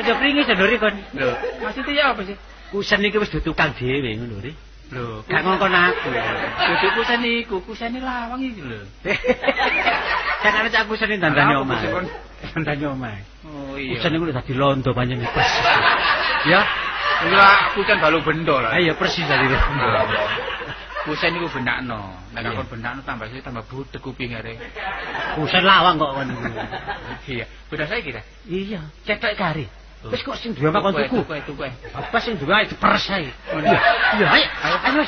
Aja pringi sendiri kon. Lho, maksudnya ya apa sih? Kusen iki wis tukang dhewe ngono ri. Lho, Gak ngongkon aku. Kudu kusen iku, kusen lawang iki lho. Ana cak kusen Kenapa omah. Kusen kon? Dandane omah. Oh iya. Kusen iku dadi londo panjang persis. Ya, Iya, kusen balu bendo lah. ayo persis dadi londo. Kusen iku benakno. Nek Iya. kon benakno tambah sih tambah budek kuping are. Kusen lawang kok kon. Iya, beda saya kira. Iya, cetok kari. Wis kok sing duwe makon tuku. Apa sing duwe diperes ae. Oh, Iya, iya, ayo. Ayo. Ayo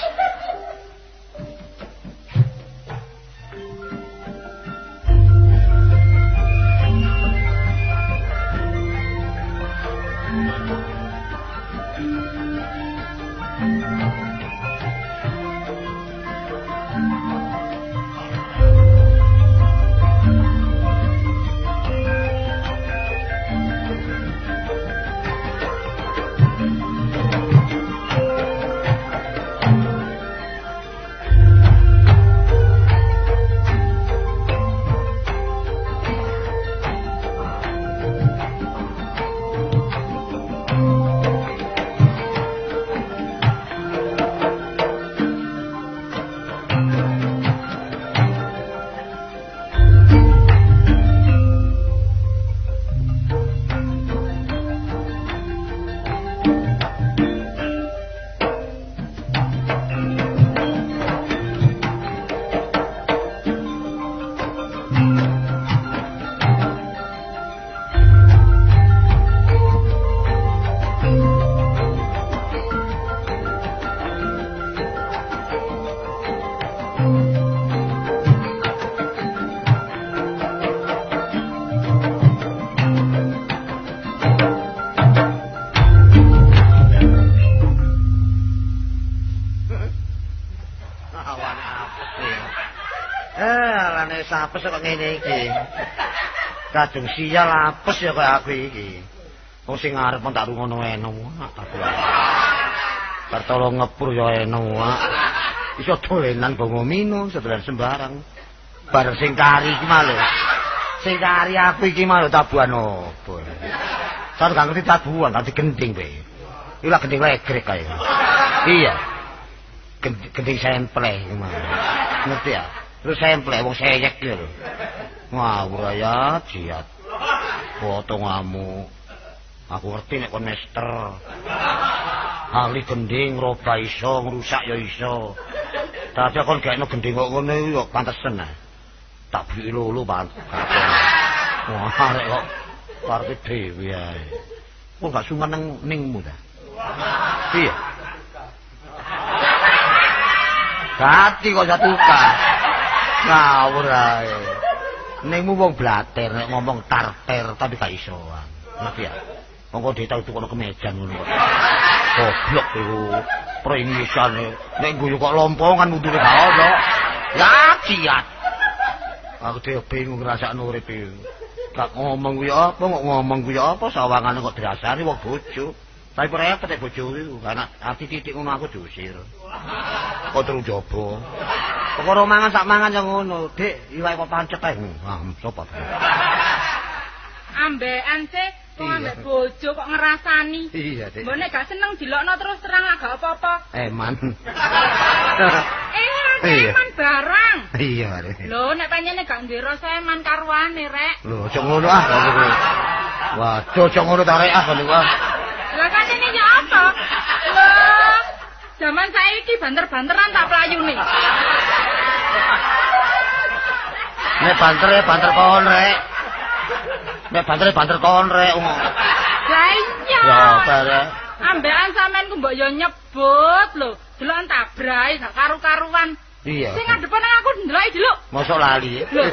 apes iki. Kadung sial apes ya kaya aku iki. Wong sing ngarep tak rungono enak aku. Bar tolong ngepur ya enak. Iso dolenan bongo minum sedolan sembarang. Bar sing kari iki malu. Sing kari aku iki malu tabuhan opo. Saya gak ngerti tabuhan, tapi gending be. Ila gending legrek kae. Iya. Gending semple iki malu. Ngerti ya? Terus semple wong seyek iki lho. Ngawur ya, jiat. Potong ngamuk. Aku ngerti nek kon mester. Ali gending roba iso, ngrusak ya iso. Tapi kon gak gending kok ngono yo pantesen. Tak beli lulu pan. Wah, arek kok karepe dhewe ae. Kok gak sungan nang ningmu ta? Iya. Gati kok satu ka. Ngawur ae. Ningmu wong blater nek ngomong tarter tapi gak iso. Ngerti ya? Monggo dhewe tau tukono kemejan ngono kok. Goblok iku. Pringisane nek guyu kok lompongan utune gak ono. Ya kiat. Aku dhewe bingung ngrasakno urip iki. Gak ngomong kuwi apa, kok ngomong kuwi apa sawangane kok dirasani wong bojo. Tapi repot nek bojo iku, karena ati titik ngono aku diusir. Kok terus jobo. Perkara mangan sak mangan ya ngono. Dik, iwake kok pancet ae. Ah, sapa? Ambekan sih, kok ambek bojo kok ngerasani. Iya, Dik. Mbok nek gak seneng dilokno terus terang lah gak apa-apa. Eman. Eh, eman barang. Iya, Dik. Lho, nek pancene gak duwe rasa eman karwane, Rek. Lho, aja ngono ah. Waduh, aja ngono ta rek ah ngono kuwi. Lah kan ini ya apa? Lho, zaman saiki banter-banteran tak playune. Nek banter ya banter kon rek. Nek banter ya banter kon rek. Lah iya. Ya apa rek? Ambekan sampean ku mbok yo nyebut lho. Delokan tabrai gak karu-karuan. Iya. Sing ngadepan aku ndeloki delok. Mosok lali. Lho.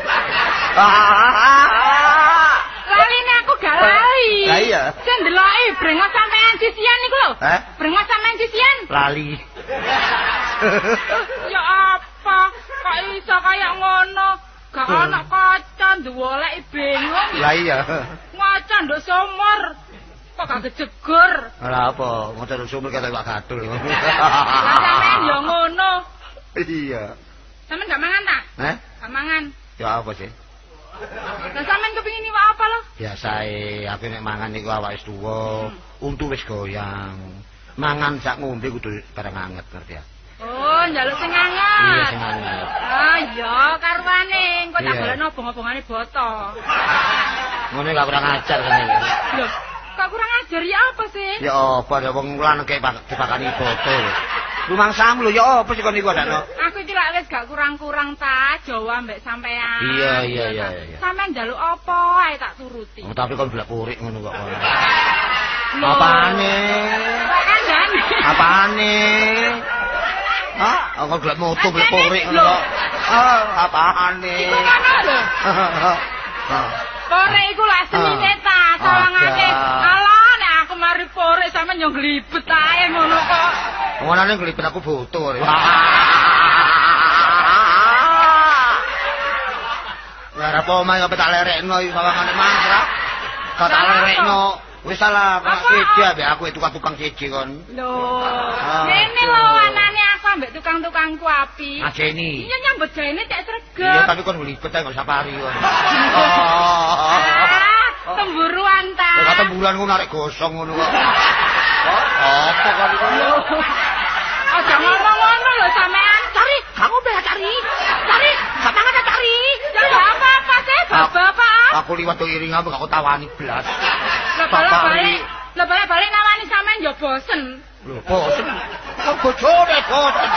Laline aku gak lali. Lah iya. Sing ndeloki brengos sampean sisian niku lho. Hah? Brengos sampean sisian. Lali. Ya apa? Kok iso kaya ngono? Gak ana kaca ndoleki bingung. Lah iya. Ngaca nduk sumur. Kok gak kejegur? Lah apa? Ngono sumur kata Pak Gadul. Lah sampean ya ngono. Iya. Sampean gak mangan ta? Hah? Gak mangan. Ya apa sih? Lah sampean kepengin iwak apa lho? Biasae aku nek mangan niku awake wis tuwa, untu wis goyang. Mangan sak ngombe kudu bareng anget ngerti ya. Oh, njaluk sing anget. Iya sing anget. Ah, iya karwane. Engko tak golekno obong-obongane boto. Ngono gak kurang ajar kene. iki. Lho, kok kurang ajar ya apa sih? Ya apa ya wong lan kek pak- dipakani foto. Rumangsamu lho ya apa sih kon niku adakno? Aku iki lak wis gak kurang-kurang ta Jawa mbek sampean. Iya, iya, iya, iya. Sampean njaluk apa ae tak turuti. Oh, tapi kon blak purik ngono kok. Apane? Apane? Hah? Aku blak moto blak purik ngono kok. Ah, apane? Iku ngono lho. Ah. Pore iku lak senine ta, sawangake. Ada. Alah nek aku mari pore sampean yo glibet ae ngono kok. Ngono nglipet aku butuh. Ya ora apa omah kok tak lerekno iki sawangane mangkrak. Kok tak lerekno. Wis salah kok Apa? siji ambek aku tukang-tukang siji kon. Lho, Ah, ngene iya. lho anane aku ambek tukang-tukangku api. Ajeni. Iya nyambut gaene cek Iya sregep. tapi kon nglipet ae kok safari kon. Ah, temburuan ta. Ya kata bulan ngono arek gosong ngono kok. Apa kan iku? Aja ngomong ngono lho sampean. Cari, kamu bela cari. Cari, sampean ada cari. Cari apa-apa sih, bapak. Aku liwat tuh iring apa gak kau tawani belas. Lah balik-balik, lah balik-balik nawani sampean yo bosen. Lho, bosen. Kok bojone bosen.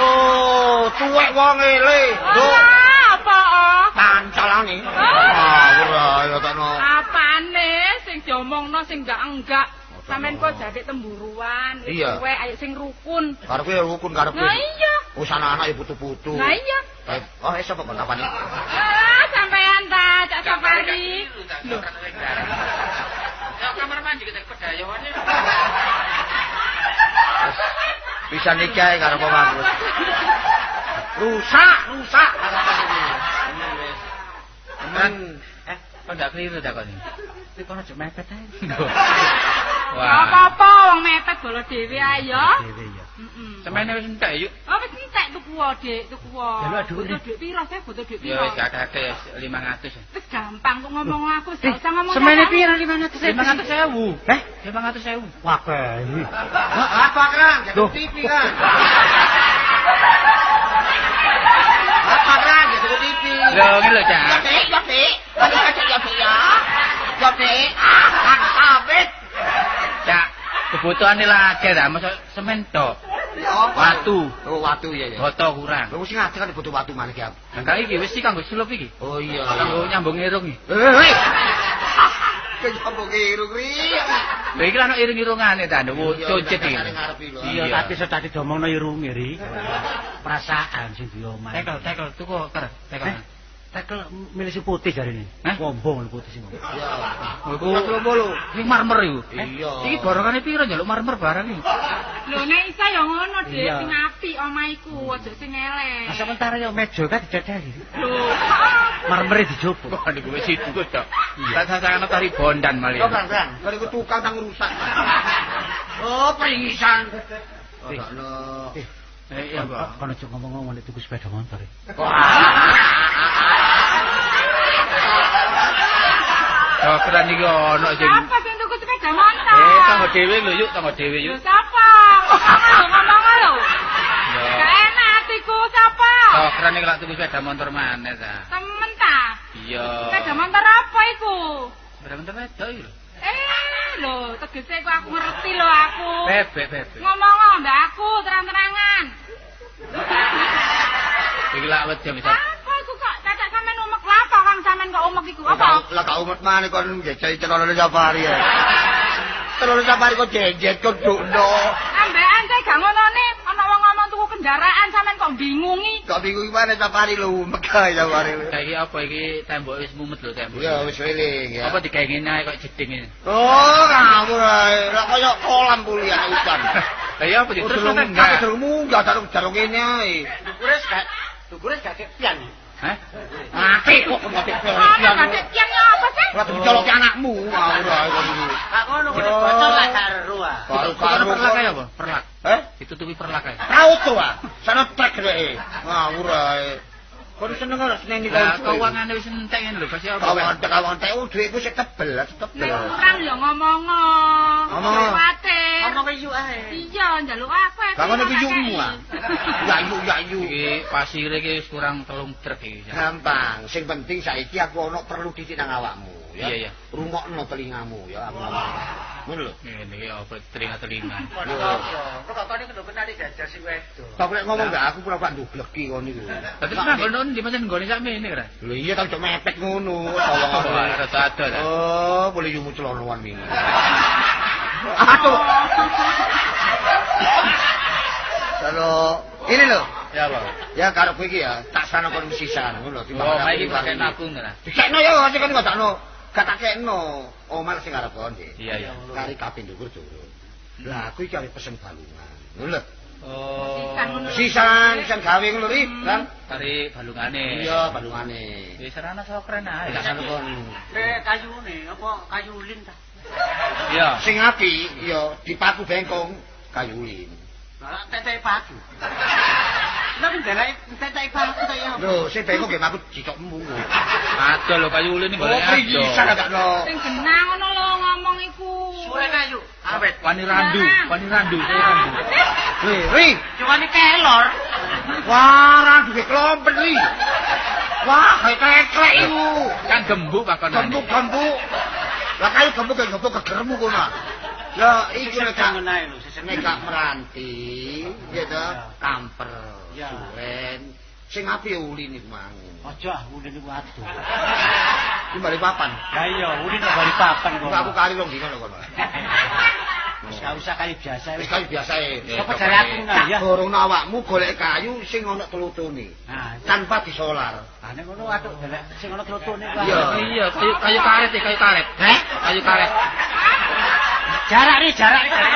Oh, tuwek wong ele. Lho, Alah, apa? oh? pancalane. Ah. ora ya takno. Apane sing diomongno sing enggak enggak. Sampean kok jadi temburuan, Iya. kowe ayo sing rukun. Karepku ya rukun karepku. Nah iya. Wis anak-anak ya putu-putu. Nah iya. Eh, Oh, eh sapa kon apane? Ah, sampean ta, Cak Safari. Lho, Ya kamar mandi kita pedayawannya. Bisa nikah karo Pak Bagus. Rusak, rusak. Ran, eh, kok ndak keliru ta kok ini? Iki kono aja mepet ae. Ora apa-apa wong mepet bolo dhewe ae ya. Dhewe ya. Heeh. Semene wis entek yuk. Oh wis entek tuku wae, Dik, tuku wae. Ya, aduh, Butuh Dik. duit piro sih? Butuh Ya piro? wis gak akeh 500. Wis gampang kok ngomong aku, gak usah ngomong. Semene piro 500? 500.000. Heh? 500.000. Wah, kene. Apa kan? Jadi TV kan? Ah, kebutuhane lagi ta, masa semen tok. Watu, Oh, watu ya ya. boto kurang. Lho mesti ngerti kan butuh watu mana ki aku. Lah iki wis iki kanggo slup iki. Oh iya. Kanggo nyambung irung iki. Lha iki ana irung-irungane ta, cucit iki. Iya, tapi setati domongno irunge ri. Perasaan sing diomah. Tekel, tekel, tuku ker, tekel. Eh? Tekel milih si putih jarine. Hah? Wombong lho putih sing. Ya. Oh, iku iki marmer iku. Iya. Iki gorongane piro njaluk marmer barang iki? Lho nek isa ya ngono, Dik, Iya. sing apik omahku, aja sing elek. Nah, sementara yo meja kan dicedeli. Lho, Marmere dijopo. Kok niku wis itu tok. Tak sasana tari bondan Yo malih. kan kan. Bariku tukang tang rusak. Oh, peringisan. Oh, no. Eh iya, Mbak. Kono aja ngomong-ngomong nek tuku sepeda motor. Oh, keren iki ono sing Siapa sing tuku sepeda motor? Eh, tanggo dhewe lho yuk, tanggo dhewe yuk. Ngomong lho, ngomong lho. Ya. Gak enak hatiku, siapa? Oh, keren iki lak tuku sepeda motor maneh ta. Temen ta? Iya. Sepeda motor apa iku? Sepeda motor wedok iki lho. Eh, lho, tegese iku aku ngerti lho aku. Bebek, bebek. Ngomong mbak aku terang-terangan. Iki lak wedi bisa. Apa iku kok dadak sampean umek lha apa Kang sampean kok umek iku? Apa? Lah kau umat mana kon jejai celana safari ya. Celana safari kok jejet kok dukno. Ambekan saya gak ngono nih, ana wong ngomong tuku kendaraan sampean kok bingungi. Kok bingung gimana safari lu megah safari lu. Saiki apa iki tembok wis mumet lho tembok. Ya wis weling ya. Apa digawe ngene ae kok jeding ini. Oh, ngawur ae. Lah kaya kolam kuliah hutan. Lah iya apa terus Durung- enggak? Tapi durung munggah jarung jarung kene ae. Dukure gak dukure gak kepian. Hah? Mati kok mati apa sih? Lah dicolok anakmu ngawur ae kok iki. Gak ngono kuwi bocor lah karo ah. Baru Karo perlak ae apa? Perlak. Eh? Ditutupi perlak ae. Tahu tuh ah. Sana trek rek. Ngawur ae. Kon seneng ora seneng iki Lah keuangane wis entek ngene lho, pasti apa? Kawan kawan teh oh dhuwitku sik tebel, tebel. Nek kurang ya ngomong. Ngomong. Ngomong yuk ae. Iya, njaluk aku. Gak ngono iki yukmu ah. Ya yuk ya yuk. Iki pasire iki wis kurang telung truk iki. Gampang, sing penting saiki aku ono perlu didik nang awakmu ya. Iya, iya. Rungokno telingamu ya aku ngomong. Ngono lho. Ngene iki apa telinga-telinga. Kok kok kene kudu kenali jajar si wedo. Tak nek ngomong gak aku pura-pura ndugleki kon niku. Tapi nang ngono ndi pancen nggone sakmene kira. Lho iya tak cok mepet ngono. Oh. Oh, boleh yumu celonoan wingi. Aduh. Kalau ini loh, Ya, Pak. ya karo kowe iki ya, tak sana kon sisan ngono lho. Oh, maiki pakai nabung ta. Dikekno ya, sing kan gak takno. Gak tak kekno. Omah sing arep kon iki. Iya, iya. Kari kaping dhuwur turun. Lah aku iki arep pesen balungan. Ngono lho. Oh. Sisan ngono. Sisan, sisan gawe ngono ri, kan? Kari balungane. Iya, balungane. Wis sarana sok keren ae. Kon. Eh kayune apa kayu ulin ta? Iya. Sing apik ya dipaku bengkong kayu ulin. Lah tetek batu. Lah ndelok tetek batu ta ya. Lho, sing bengkong nggih aku cicokmu. Ado lho kayu ulin iki Oh, golek bisa gak no. Sing genah ngono lho ngomong iku. Sure kayu. Awet wani randu, wani randu, saya randu. Ri, ri. Cuman kelor. Wah, randu ke klompet ri. Wah, kayak keklek iku. Kan gembuk pakon. Gembuk-gembuk. Lah kayu gembuk kayak gembuk kegermu kono. Lah iku nek gak ae lho, nek gak meranti, ya to, kamper, Ya. suren. Sing apik ulin iku mang. Aja ah, ulin iku aduh. Iki bali papan. Lah iya, ulin kok bali papan kok. Aku kari long dino kono. Wis gak usah kali biasa Wis kayu biasa e. Apa jare aku ya. Dorong awakmu golek kayu sing ana telutune. Nah, Tanpa disolar. ah nek ngono aduh delek sing ana klotone Pak. Iya. Iya, kayu kayu karet iki, kayu karet. Heh? Kayu karet. Jarak nih, jarak nih. jarak.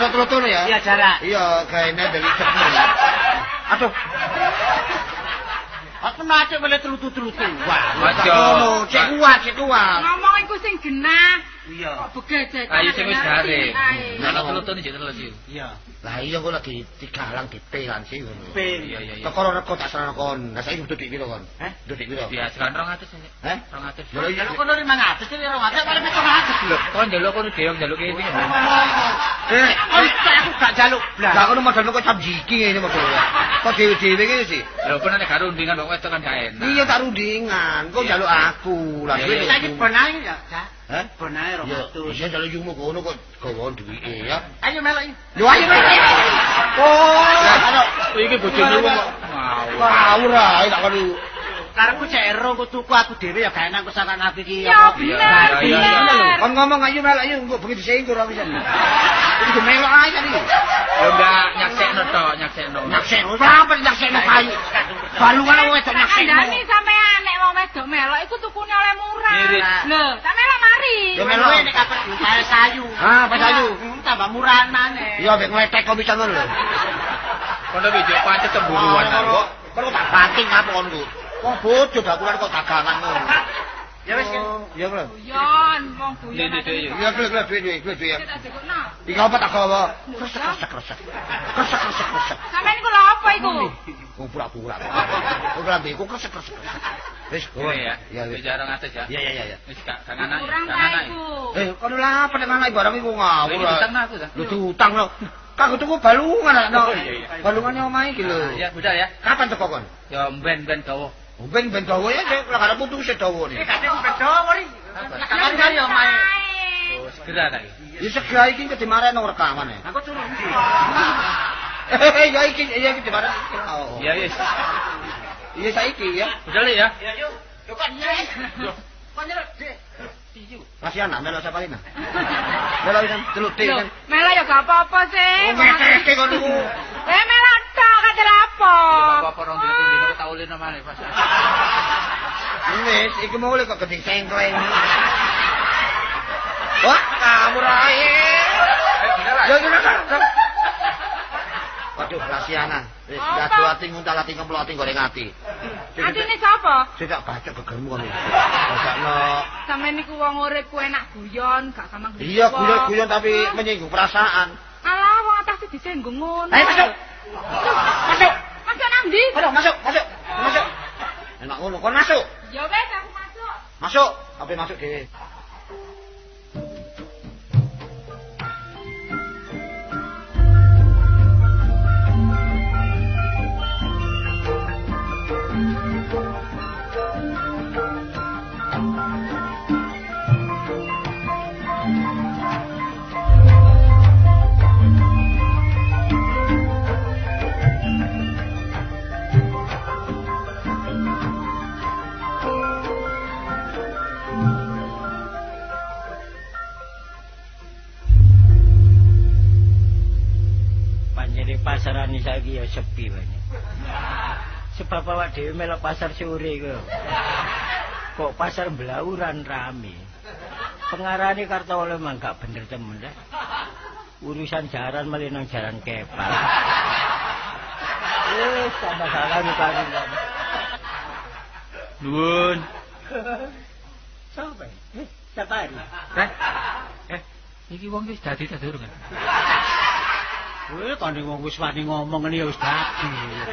Ana telutune ya? Iya, jarak. Iya, gaene dari cepet. Aduh. Aku nacik mele telutu-telutu. Wah, Aja. Ngono, cek kuat, cek kuat. Ngomong iku sing genah. Iya. Kok begejet. Ayo sing wis garing. Ae. Nek telutun iki terus iki. Iya. Lah iya kok lagi digalang di P kan sih ngono. Iya iya iya. Tekor rego tak serana kon. Lah saiki kudu dik piro kon? Heh? Kudu dik piro? Biasa kan 200 sih. Heh? 200. Lho iya. Aku kono 500 iki 200 paling 700 lho. Kok njaluk kono dhewe njaluk iki. Eh, Aku gak jaluk lah blas. kono modal kok jam jiki ngene modal. Kok dhewe-dhewe ngene sih. Lho kok nek garo undingan kok wedok kan gak enak. Iya tak rundingan. Kok njaluk aku. Lah Iya, iya. Saiki benae ya, Cak. Heh? Benae Iya, 200. iya njaluk yumu kono kok gawa duwike ya. Ayo melok. Yo ayo. Oh, karo Iki bojone kok mau. ngawur ae tak kono. Karepku cek ero kok tuku aku dhewe ya gak enak kesakan aku iki. Ya bener. Kon ngomong ayo melok ayo engko bengi disengkur apa pisan. Iki melok ae tadi. Lho enggak nyaksekno tok, nyaksekno. Nyaksen, apa nyaksen kayu? Balungan wong wedok nyaksen. Kandhani sampean nek wong wedok melok iku tukune oleh murah. Lho, sampean lah mari. Ya melok. Nek kapet saya sayu. Ah, pas sayu. Hmm, Tambah murahan maneh. Iya, mek ngletek kok pisan lho. Kono iki yo pancet cemburuan. Kok tak banting apa kon ku? Kok bojo dakulan kok dagangan ngono. Ya wis. Iya, Bro. Guyon, wong guyon. Duit, duit, duit, duit. Tak jekukno. Iki apa tak gawa? Lho, Kresek, kresek, kresek. Kresek, kresek, kresek. Sampean iku lho apa iku? Oh, pura-pura. Oh, lambe iku kresek, kresek. kresek. Wis, Iya ya. Iya, wis. Jarang atus ya. Iya, iya, iya. Wis gak anak ya. Kurang Gak anak. iku. Eh, kono lah apa nek mangan barang iku ngawur. Iki ditangno aku ta. Lho diutang lho. Kanggo tuku balungan no. Oh, iya, iya. Balungane omahe iki lho. Ya, budal ya. Kapan teko kon? Ya ben-ben dawa. Ben ben dawa ya, Cek. lah karep putus dawa Iki ni. gak teku bedo mori. Kapan kali ya main. Oh, segera ta iki. Ya segera iki kedimare nang rekaman ya. Aku turun. Eh, ya iki ya iki kedimare. Oh. Iya, wis. Iya saiki ya. Budal ya. Ya yuk. Yo kan nyek. Kok nyerot, Dik? Kasihan nak melok sapa ini. Melok kan teluk tik Lho, kan. melok ya gak apa-apa sih. Oh, meteke kon niku. Eh melok tok kate lapo. Apa orang dina dina ulin mana pas. Wis, iki mau kok gedhe sengkleng. Wah, kabur ae. Ya ya kan. Waduh, kasihanan. Wis gadu ati nguntal ati kemplo ati goreng ati. Atine sapa? Sik tak baca gegermu kon. Bakno. Sampeyan niku wong urip ku enak guyon, gak gampang Iya, guyon-guyon tapi menyinggung perasaan. Alah, wong atas disinggung ngono. Ayo masuk. Masuk. Masuk nang ndi? Masuk, masuk, masuk. Enak ngono, kon masuk. Ya wes aku masuk. Masuk. Apa masuk dhewe? Panjene pasaran iki saiki ya sepi banyak. Sebab awak dhewe melok pasar sore iku. Kok pasar blauran rame. Pengarane Kartawala memang gak bener temen dah. Urusan jaran malah nang jaran kepal. Eh, tambah salah rupane. Nuwun. Siapa? Eh, siapa hari? Eh. Eh, iki wong wis dadi ta durung? Kowe kene wong wis wani ngomong ngene ya wis dadi.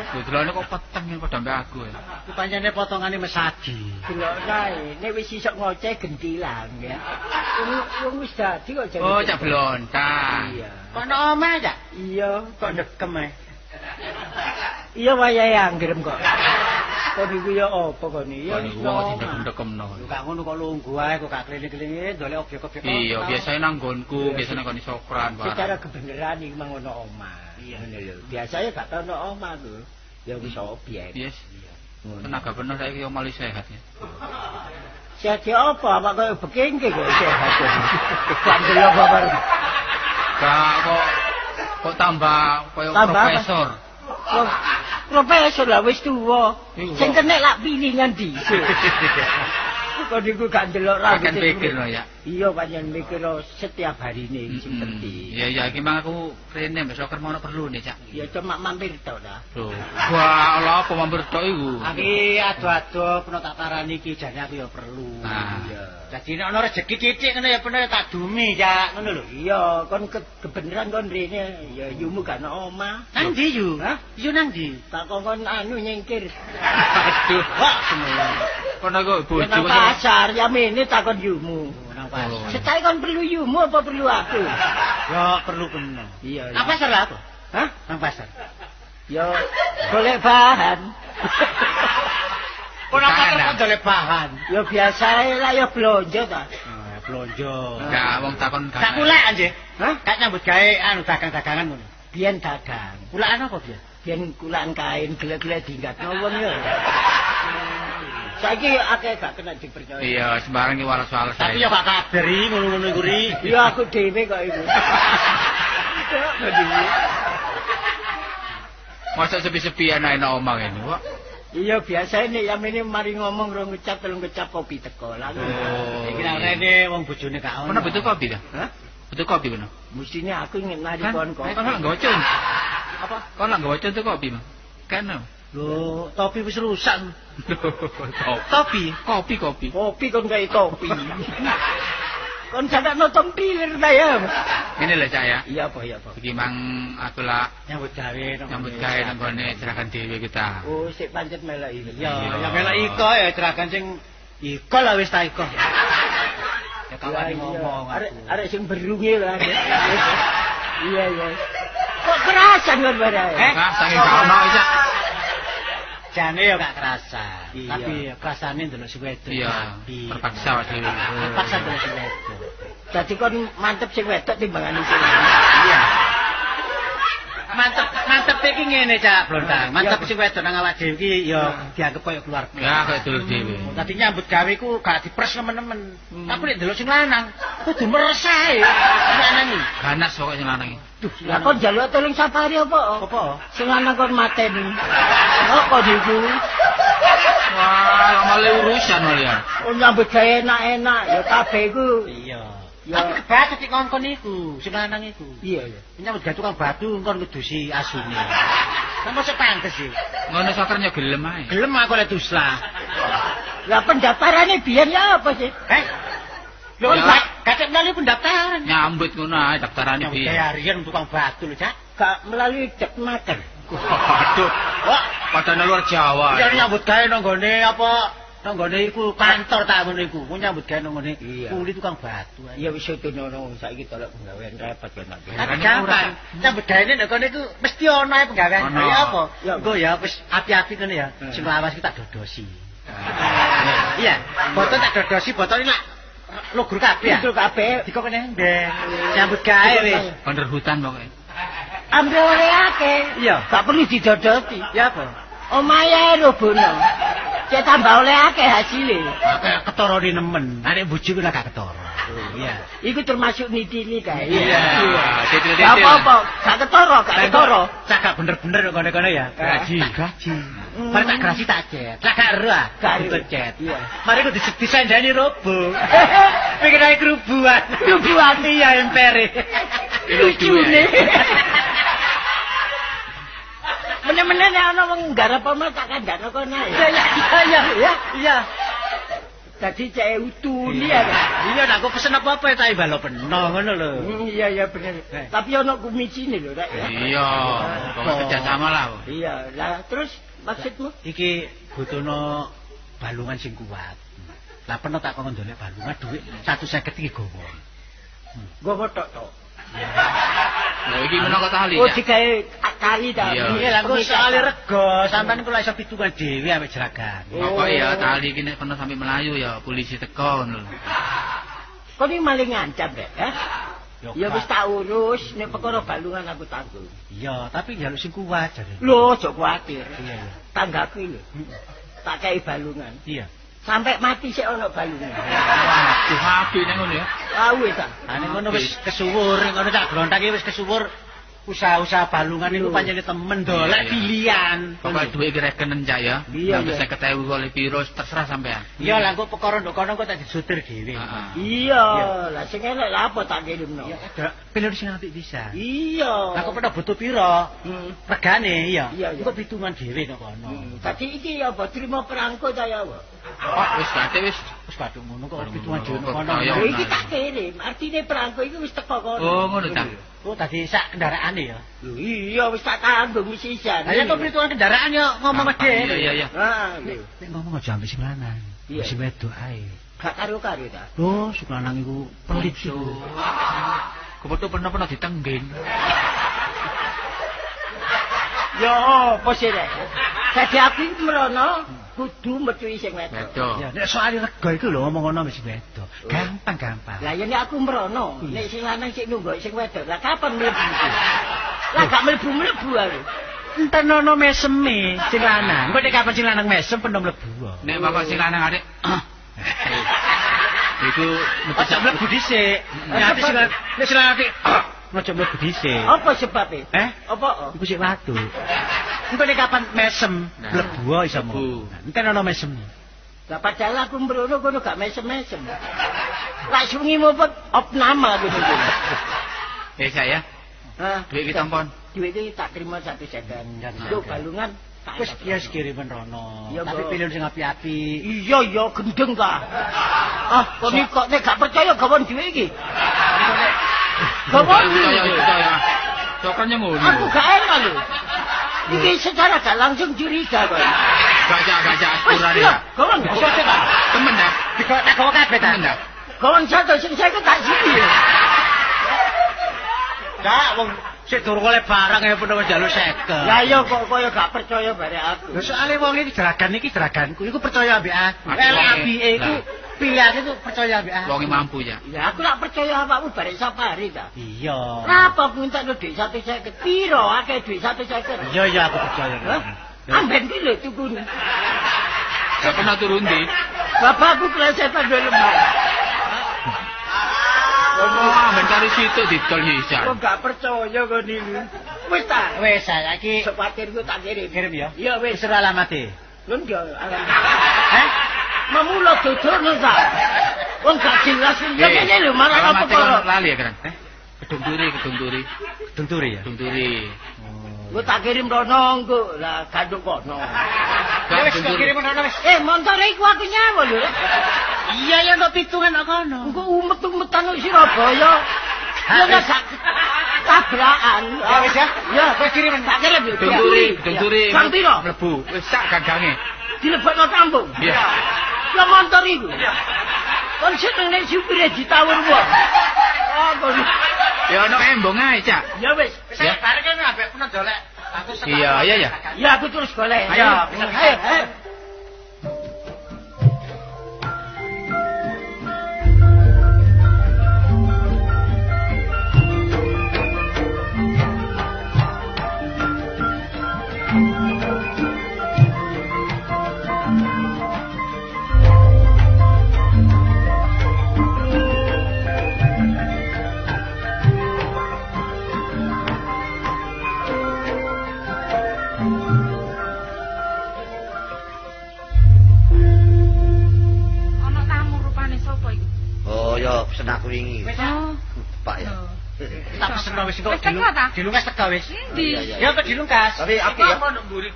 Kebetulan kok peteng yen padha mbek aku. ya. Ku pancene potongane mesadi. Delok kae, nek wis isok ngoceh gentilang ya. Wong wis dadi kok jadi. Oh, cak blontang. Iya. Kok nang omah ya? Iya, kok dekem ae. Iya wayahe anggrem kok. Kok niku ya apa kok ni? Ya Kon wis iku wong sing ndekemno. Gak ngono kok lungguh ae kok gak keliling-keliling dolek obyek-obyek. Iya, biasanya nang nggonku, biasanya nang sokran, Pak. Secara kebenaran iki mang ono omah. Iya. Ngono lho. Biasanya gak ono omah lho. Ya wis obyek. Yes. Ngono. Tenaga bener saiki yo malah sehat ya. Sehat ya apa? Apa kaya bekengke kok sehat. Gak delok babar. Gak kok kok tambah koyo profesor. Pro- Profesor lah wis tuwa. Iku Sing kena lak pilingan dhisik. Kok niku gak ndelok rambut. Akan pikir no ya. Iya pancen mikir setiap harine sing penting. Iya iya iki mang aku rene mbek soker mono perlu nih, Cak. Ya cuma mampir dah. Lho, wah Allah apa mampir tok iku. Aki ado-ado peno tak parani iki jane aku ya perlu. Ah. Iya. Dadi nek ana rezeki titik ngene ya bener tak dumi, Cak. Ngono lho. Iya, kon ke kebeneran kon rene ya yumu gak ana omah. Nang ndi yu? Hah? Yu nang ndi? Tak kongkon anu nyingkir. Aduh, Wah, semono. kono kok bojo Pasar, ya mene takon yumu. Oh. Setai kon perlu yumu apa perlu aku? Ya perlu kena. Iya. Nang pasar lah apa? Hah? Nang pasar. Ya golek bahan. Pasar Tangan, kok golek bahan? ya biasa lah ya blonjo ta. Oh, blonjo. Enggak, wong takon Gak kulek anjir. Hah? Gak nyambut gawe anu dagang-dagangan ngono. Biyen dagang. Kulaan apa dia? Biyen kulaan kain gelek-gelek dinggat wong ya. Saiki akeh gak kena dipercaya. Iya, sembarang iki waras-waras. Tapi ya gak kabar iki ngono-ngono iku ri. Ya aku dhewe kok iku. Masa sepi-sepi enak-enak omah ngene, kok. Iya biasa nek ya mene mari ngomong rong ngecap telung ngecap kopi teko lah. Oh. Iki nang rene wong bojone gak ono. Kono betul kopi ta? Hah? Betul kopi kono. Mestine aku ingin nari Kan? kon kok. Eh, kono enggak wacun. Apa? Kono enggak wacun tuh kopi, Bang. Kan. Lho, topi wis rusak. Kopi, kopi, kopi. Kopi kon kayak topi. kon sadar no tempilir ta ya. Ini lho Cak ya. Iya apa iya apa. Iki mang aku lah Nyambut gawe nang nyambut gawe nang gone cerakan dhewe kita. Oh, sik pancet melok iki. Ya, ya melok iko ya ceragan sing iko lah wis ta iko. Ya kawani ngomong. Arek arek sing berunge lho. Iya iya. Kok kerasan kon barang? Eh? Gak ono Cak. Jane ya gak kerasa. Tapi kerasane ndelok si wedok. Iya, terpaksa awak dhewe. Terpaksa ndelok si wedok. Dadi kon mantep sing wedok timbangan sing. Iya. Mantep, mantep iki ngene, Cak, Blontang. Mantep Iya. si wedok nang awak dhewe iki ya dianggep koyo keluarga. Ya, kayak dulur dhewe. Tadi nyambut gawe ku gak dipres nemen-nemen. Hmm. Tapi nek delok sing lanang, kudu meresah. Lanang iki. Ganas pokoknya sing lanang iki. Duh, Lah kon jaluk tolong safari apa? apa? Sing lanang kon mateni. Apa diku? Wah, malah urusan malah ya. Oh nyambut gawe enak-enak ya kabeh iku. Iya. Ya. Tapi kebaca sik ngongkon iku, sing lanang iku. Iya iya. Nyambut gawe tukang batu engkon ngedusi asune. Kan mosok pantes sih. Ngono sokernya gelem ae. Gelem aku oleh duslah. Lah pendaftarannya biyen ya apa sih? Eh? Lho, Ya. gak gak melalui pendaftaran. Nyambut ngono ae daftarane Nyambut piye. gawe harian tukang batu lho, Cak. Gak melalui dek mater. Waduh. Wah, Padahal luar Jawa. Ya nyambut gawe nang gone apa? Nang gone iku kantor tak ngono iku. Ku nyambut gawe nang gone Iya. kuli tukang batu. ae. Ya wis ngono saiki tolak penggawean repot kan. Tapi ora- Nyambut gawe nang gone iku mesti ono ae penggawean. Ya apa? Engko ya wis api-api ngene ya. Hmm. Sing lawas kita dodosi. Iya, botol tak dodosi, botol ini lak lugur kabeh ya. Itu kabeh Dikok kene ndek. Nyambut gawe wis. Konder hutan pokoknya. ambil oleh akeh. Iya. Gak perlu didodoti. Ya apa? Omahe robono. Cek tambah oleh akeh hasile. Kayak ketara di nemen. Nek bojoku gak ketara. Iya. Iku termasuk nitili kae. Iya. Gak apa-apa, gak ketara, gak ketara. Cak gak bener-bener kok kene-kene ya. Gaji. Tak gaji. Mari tak grasi tak cet. Lah gak ero ah. Gak ero. Cet. Iya. Mari ku dis- disandani robo. Pikir ae kerubuan. Kerubuan. iya empere. Lucune. Meneh-meneh nek ana wong nggarap omah tak kandhane kono. Iya iya iya iya. Dadi cek utuh ya. Iya nek aku pesen apa-apa ya tak balo ngono lho. Hmm, Iya iya bener. Eh. Tapi ana kumisine lho, Rek. ya. Iya, pokoknya kerjasama lah. Iya, lah terus maksudmu? Iki butuhno balungan sing kuat. Lah peno tak kongkon ndolek balungan dhuwit 150 iki gowo. Gowo tok tok. Lha iki menapa tali Oh, ya? digawe kali ta. Iya. Lah kok soal rego, sampean kula iso pitungan dhewe ambek jeragan. Apa ya tali iki nek kono sampe Melayu ya polisi teko ngono lho. Kok ini maling ngancam, Rek, ya? Wis tak urus, nek perkara balungan aku tanggung. Iya, tapi njaluk sing kuat jare. Lho, aja kuwatir. Iya, iya. Tanggaku lho. Tak kei balungan. Iya. Sampai mati sik ana balungan. Waduh, api nek ngono ya. Ah wis ta. Ane ngono wis kesuwur, ngono tak glontake wis kesuwur. Usaha-usaha balungan iku pancen temen dolek Iya, iya. pilihan. Pokoke duwe iki rekenen cak ya. Iya, Ngantos iya. 50.000 kali piro terserah sampean. Iya lah kok perkara ndok kono kok tak disutir dhewe. Heeh. Iya, lah sing elek lah apa tak kirimno. Ya ada pilih sing apik bisa. Iya. Lah kok pada butuh piro? Hmm. Regane iya. Iya, iya. Pitungan dhewe kok kono. Hmm. Tadi iki apa terima perangko ta ya? Pak wis gate wis. Wis kadung ngono kok pitungan kok kono. iki tak kirim, artine perangko iki wis teko kono. Oh, ngono ta. Oh tadi sak kendaraane ya. Lho, Iya, wis tak tanggung sisan. Lah ya kok pitungan kendaraan ya ngomong Iya dhewe. iya iya. Lho. Nek ngomong aja ambek sing lanang. Iya. Sing wedok ae. Gak karo-karo ta. Oh, sing lanang iku pelit sih. Kebetul pernah-pernah ditengging. Ya apa sih rek? Dadi aku merono kudu metuhi sing wedok. Ya, nek soal rego iku lho ngomong ngono wis wedok. Gampang-gampang. Lah ya nek aku merono, nek sing lanang sik nunggu sing wedok. Lah kapan mlebu? Lah gak mlebu-mlebu aku. Enten ono meseme sing lanang. Engko nek kapan sing lanang mesem peno mlebu. Nek bapak sing lanang adik. Iku Aja mlebu dhisik. Nanti sing lanang nek sing lanang Aja mlebu dhisik. Apa sebabnya? Eh? Apa? Iku sik watu. Engko nek kapan mesem Nah, mlebu wae iso mlebu. Enten ono mesem. Lah padahal aku mbrono kono gak mesem-mesem. Lah sungi mopet opnama aku niku. Eh saya, Hah? duit kita ampun. Duit iki tak terima satu. Jangan Yo balungan Wis ya kirimen rono. Iya, Tapi pilih sing api-api. Iya iya gendeng ta. Ah, kok iki kok nek gak percaya gawon duit iki. Gawon. Percaya percaya. Cokronya ngono. Aku gak enak lho. Iki secara gak langsung curiga kok. Wis, aturan ya. gak usah ta. Temen dah. Dikok tak gawa kabeh ta. Temen dah. Gawon satu sing saya tak sini ya. Gak wong sik durung oleh barang ya pun wis njaluk 50. Lah iya kok koyo gak percaya bare aku. Lho soalé wong iki jeragan iki jeraganku iku percaya ambek aku. Elek wonge- apike iku Pilihan itu percaya ambek aku. Wonge mampu ya. Ya aku gak percaya awakmu bare safari ta. Iya. Kenapa minta lo duit satu seket? Piro akeh duit satu seket? Iya iya aku percaya. Hah? Amben ki lho tukune. Gak pernah turun di. Bapakku plesetan dua lembar. Oh, amben karo situ didol hisan. Kok gak percaya kok niku. Wis ta. Wes saiki Sepatirku tak kirim. kirim ya. Iya wis. Wis ora alamate. Lho. Hah? Mamula dodono ta. Wong gak jelas ya ngene lho malah apa kok. lali ya kan? Eh? Gedung Turi, Gedung Turi. Denturi ya. Gedung Turi. Lu tak kirim rono engko. Lah gandung kono. Ya wis kok kirim ngono wis. Eh motor iku aku nyawa lho. Iya ya kok pitungan kok kono. Engko umet-umetan kok Surabaya. Ya nek gak tabrakan. Ya wis ya. Ya, wis kirim tak kirim yo. Gedung Turi, Gedung Turi. Kang piro? Mlebu. Wis sak gagange. Dilebokno kampung. Iya. Ya motor iku. Kon seneng nek supire ditawur wae. Oh, kon. Ya ono embong ae, Cak. Ya wis. Ya. bareng kan ambek pernah dolek. Aku Iya, iya ya. Ya aku terus golek. Ayo, ayo, pesen aku wingi. Oh. Pak ya. tak pesen wis kok ta? dilungkas teko wis. Endi? Iya, iya. Ya kok dilungkas. Tapi api ya. Nemburi.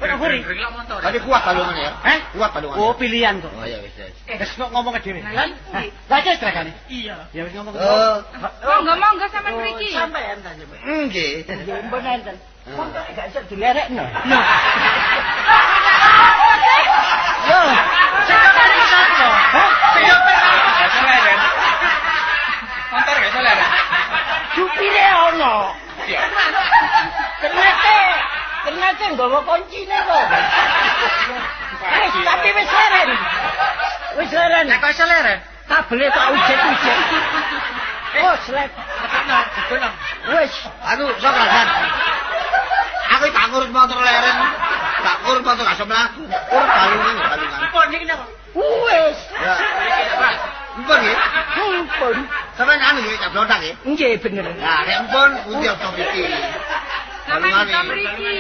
Tapi kuat balungan ya. Heh? Kuat balungan. Oh, pilihan kok. Oh ya wis. wis. Kok ngomong ke dhewe. Lah, iki strakane. Iya. Ya wis ngomong ke. Oh, Monggo monggo sampean mriki. Sampean ta sampean. nggih. Nggih, mbon enten. Kok gak iso dilerekno. Nah. Yo, Gak seleren. supire ono. Ternyata ternyata nggawa kuncine kok. Tapi wis leren. Wis leren. Nek kok seleren. Kabele tak ujet-ujet. Slep. Bener. Wis. Aku sok kan. Aku tak ngurus motor leren. Tak ngurus motor gak iso mlaku. Urus balungan, balungan. Apa niki napa? Wis. Ya. Nggih. Kumpul. Sampeyan anu nggih, tak blontak nggih. Nggih bener. Nah, nek mpun pundi opo iki. Balungane. kita mriki.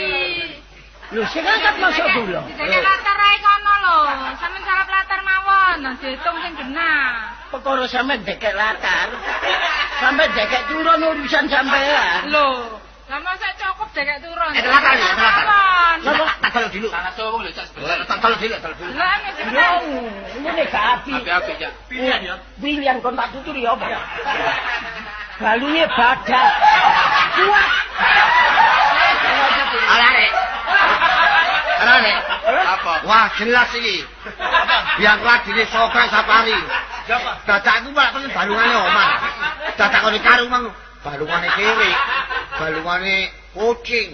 Lho sing angkat masuk kula. Dikek latar ae kono lho. Sampe salah latar mawon, nah diitung sing genah. Perkara sampe dekek latar. Sampe dekek turun urusan sampean. Lho, lah masa cukup dikek turun. Eh, latar ya, latar. Mawon. Tak tak kalau dulu. Tanah sowong lho cak sebelah. Tak kalau dulu, tak dulu. Lah nek sebentar. ngene gak api. Api-api cak. Pilihan ya. Pilihan kon tak tuturi apa? Balunge badak. Kuat. Alare. Alare. Apa? Wah, jelas iki. Yang ladine sokre safari. Dadakku malah pengen balungane omah. Dadak kene karo mang balungane kiri. Balungane kucing.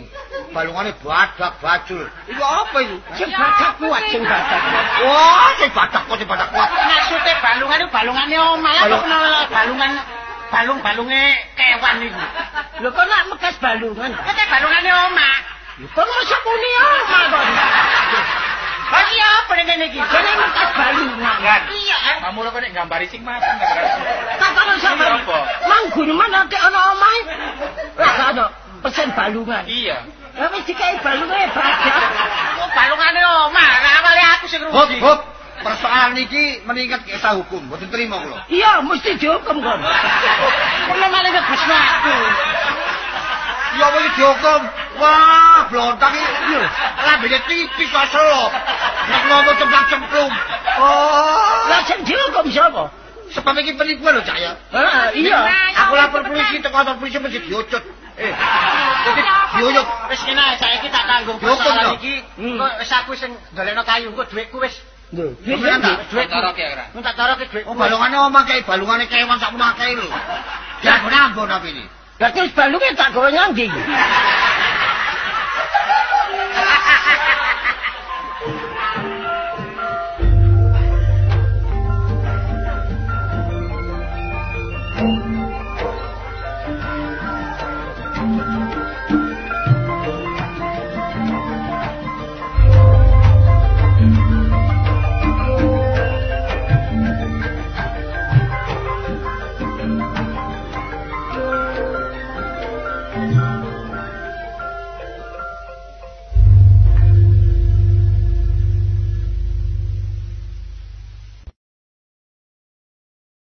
Balungane badak bajul. Iku apa itu? Sing badak kuat, sing badak. Wah, sing badak kok sing badak kuat. Maksudnya balungan itu balungannya omah. Kok kenal balungan balung-balunge kewan itu. Lho kok nak mekas balungan? Kate balungane omah. Lho kok masa muni omah kok? Lah iya apa ning kene iki? Kene mekas balungan. Iya. eh. Kamu lho kok nek gambari sing masang ta berarti. Tak kono sampe. Iya, apa? Mang guru mana nek ana omah? Lah ada pesen balungan. Iya. Lah wis dikai balunge badak. Kok balungane omah? Lah awale aku sing Hop, hop. Persoalan iki meningkat kisah hukum. Mboten terima kula. Iya, mesti dihukum kon. Kok malah ngebesno aku. Ya apa iki dihukum? Wah, blontang iki. Lambene tipis kok selop. Nek ngomong cemplak-cemplung. Oh. Lah sing dihukum sapa? Sebab iki penipuan lho, Cak ya. Ah, iya. Aku lapor polisi teko kantor polisi mesti diucut. Eh. Jadi diuyut. Wis kena saiki tak tanggung persoalan iki. Hmm. Kok wis aku sing dolekno kayu, kok dhuwitku wis. Ki ora. Mun tak taruh ke dhuwitku. Oh, balungane omah kae balungane kewan sak menake lho. Ya aku nambon tapi ini. Berarti wis tak goreng nang ndi?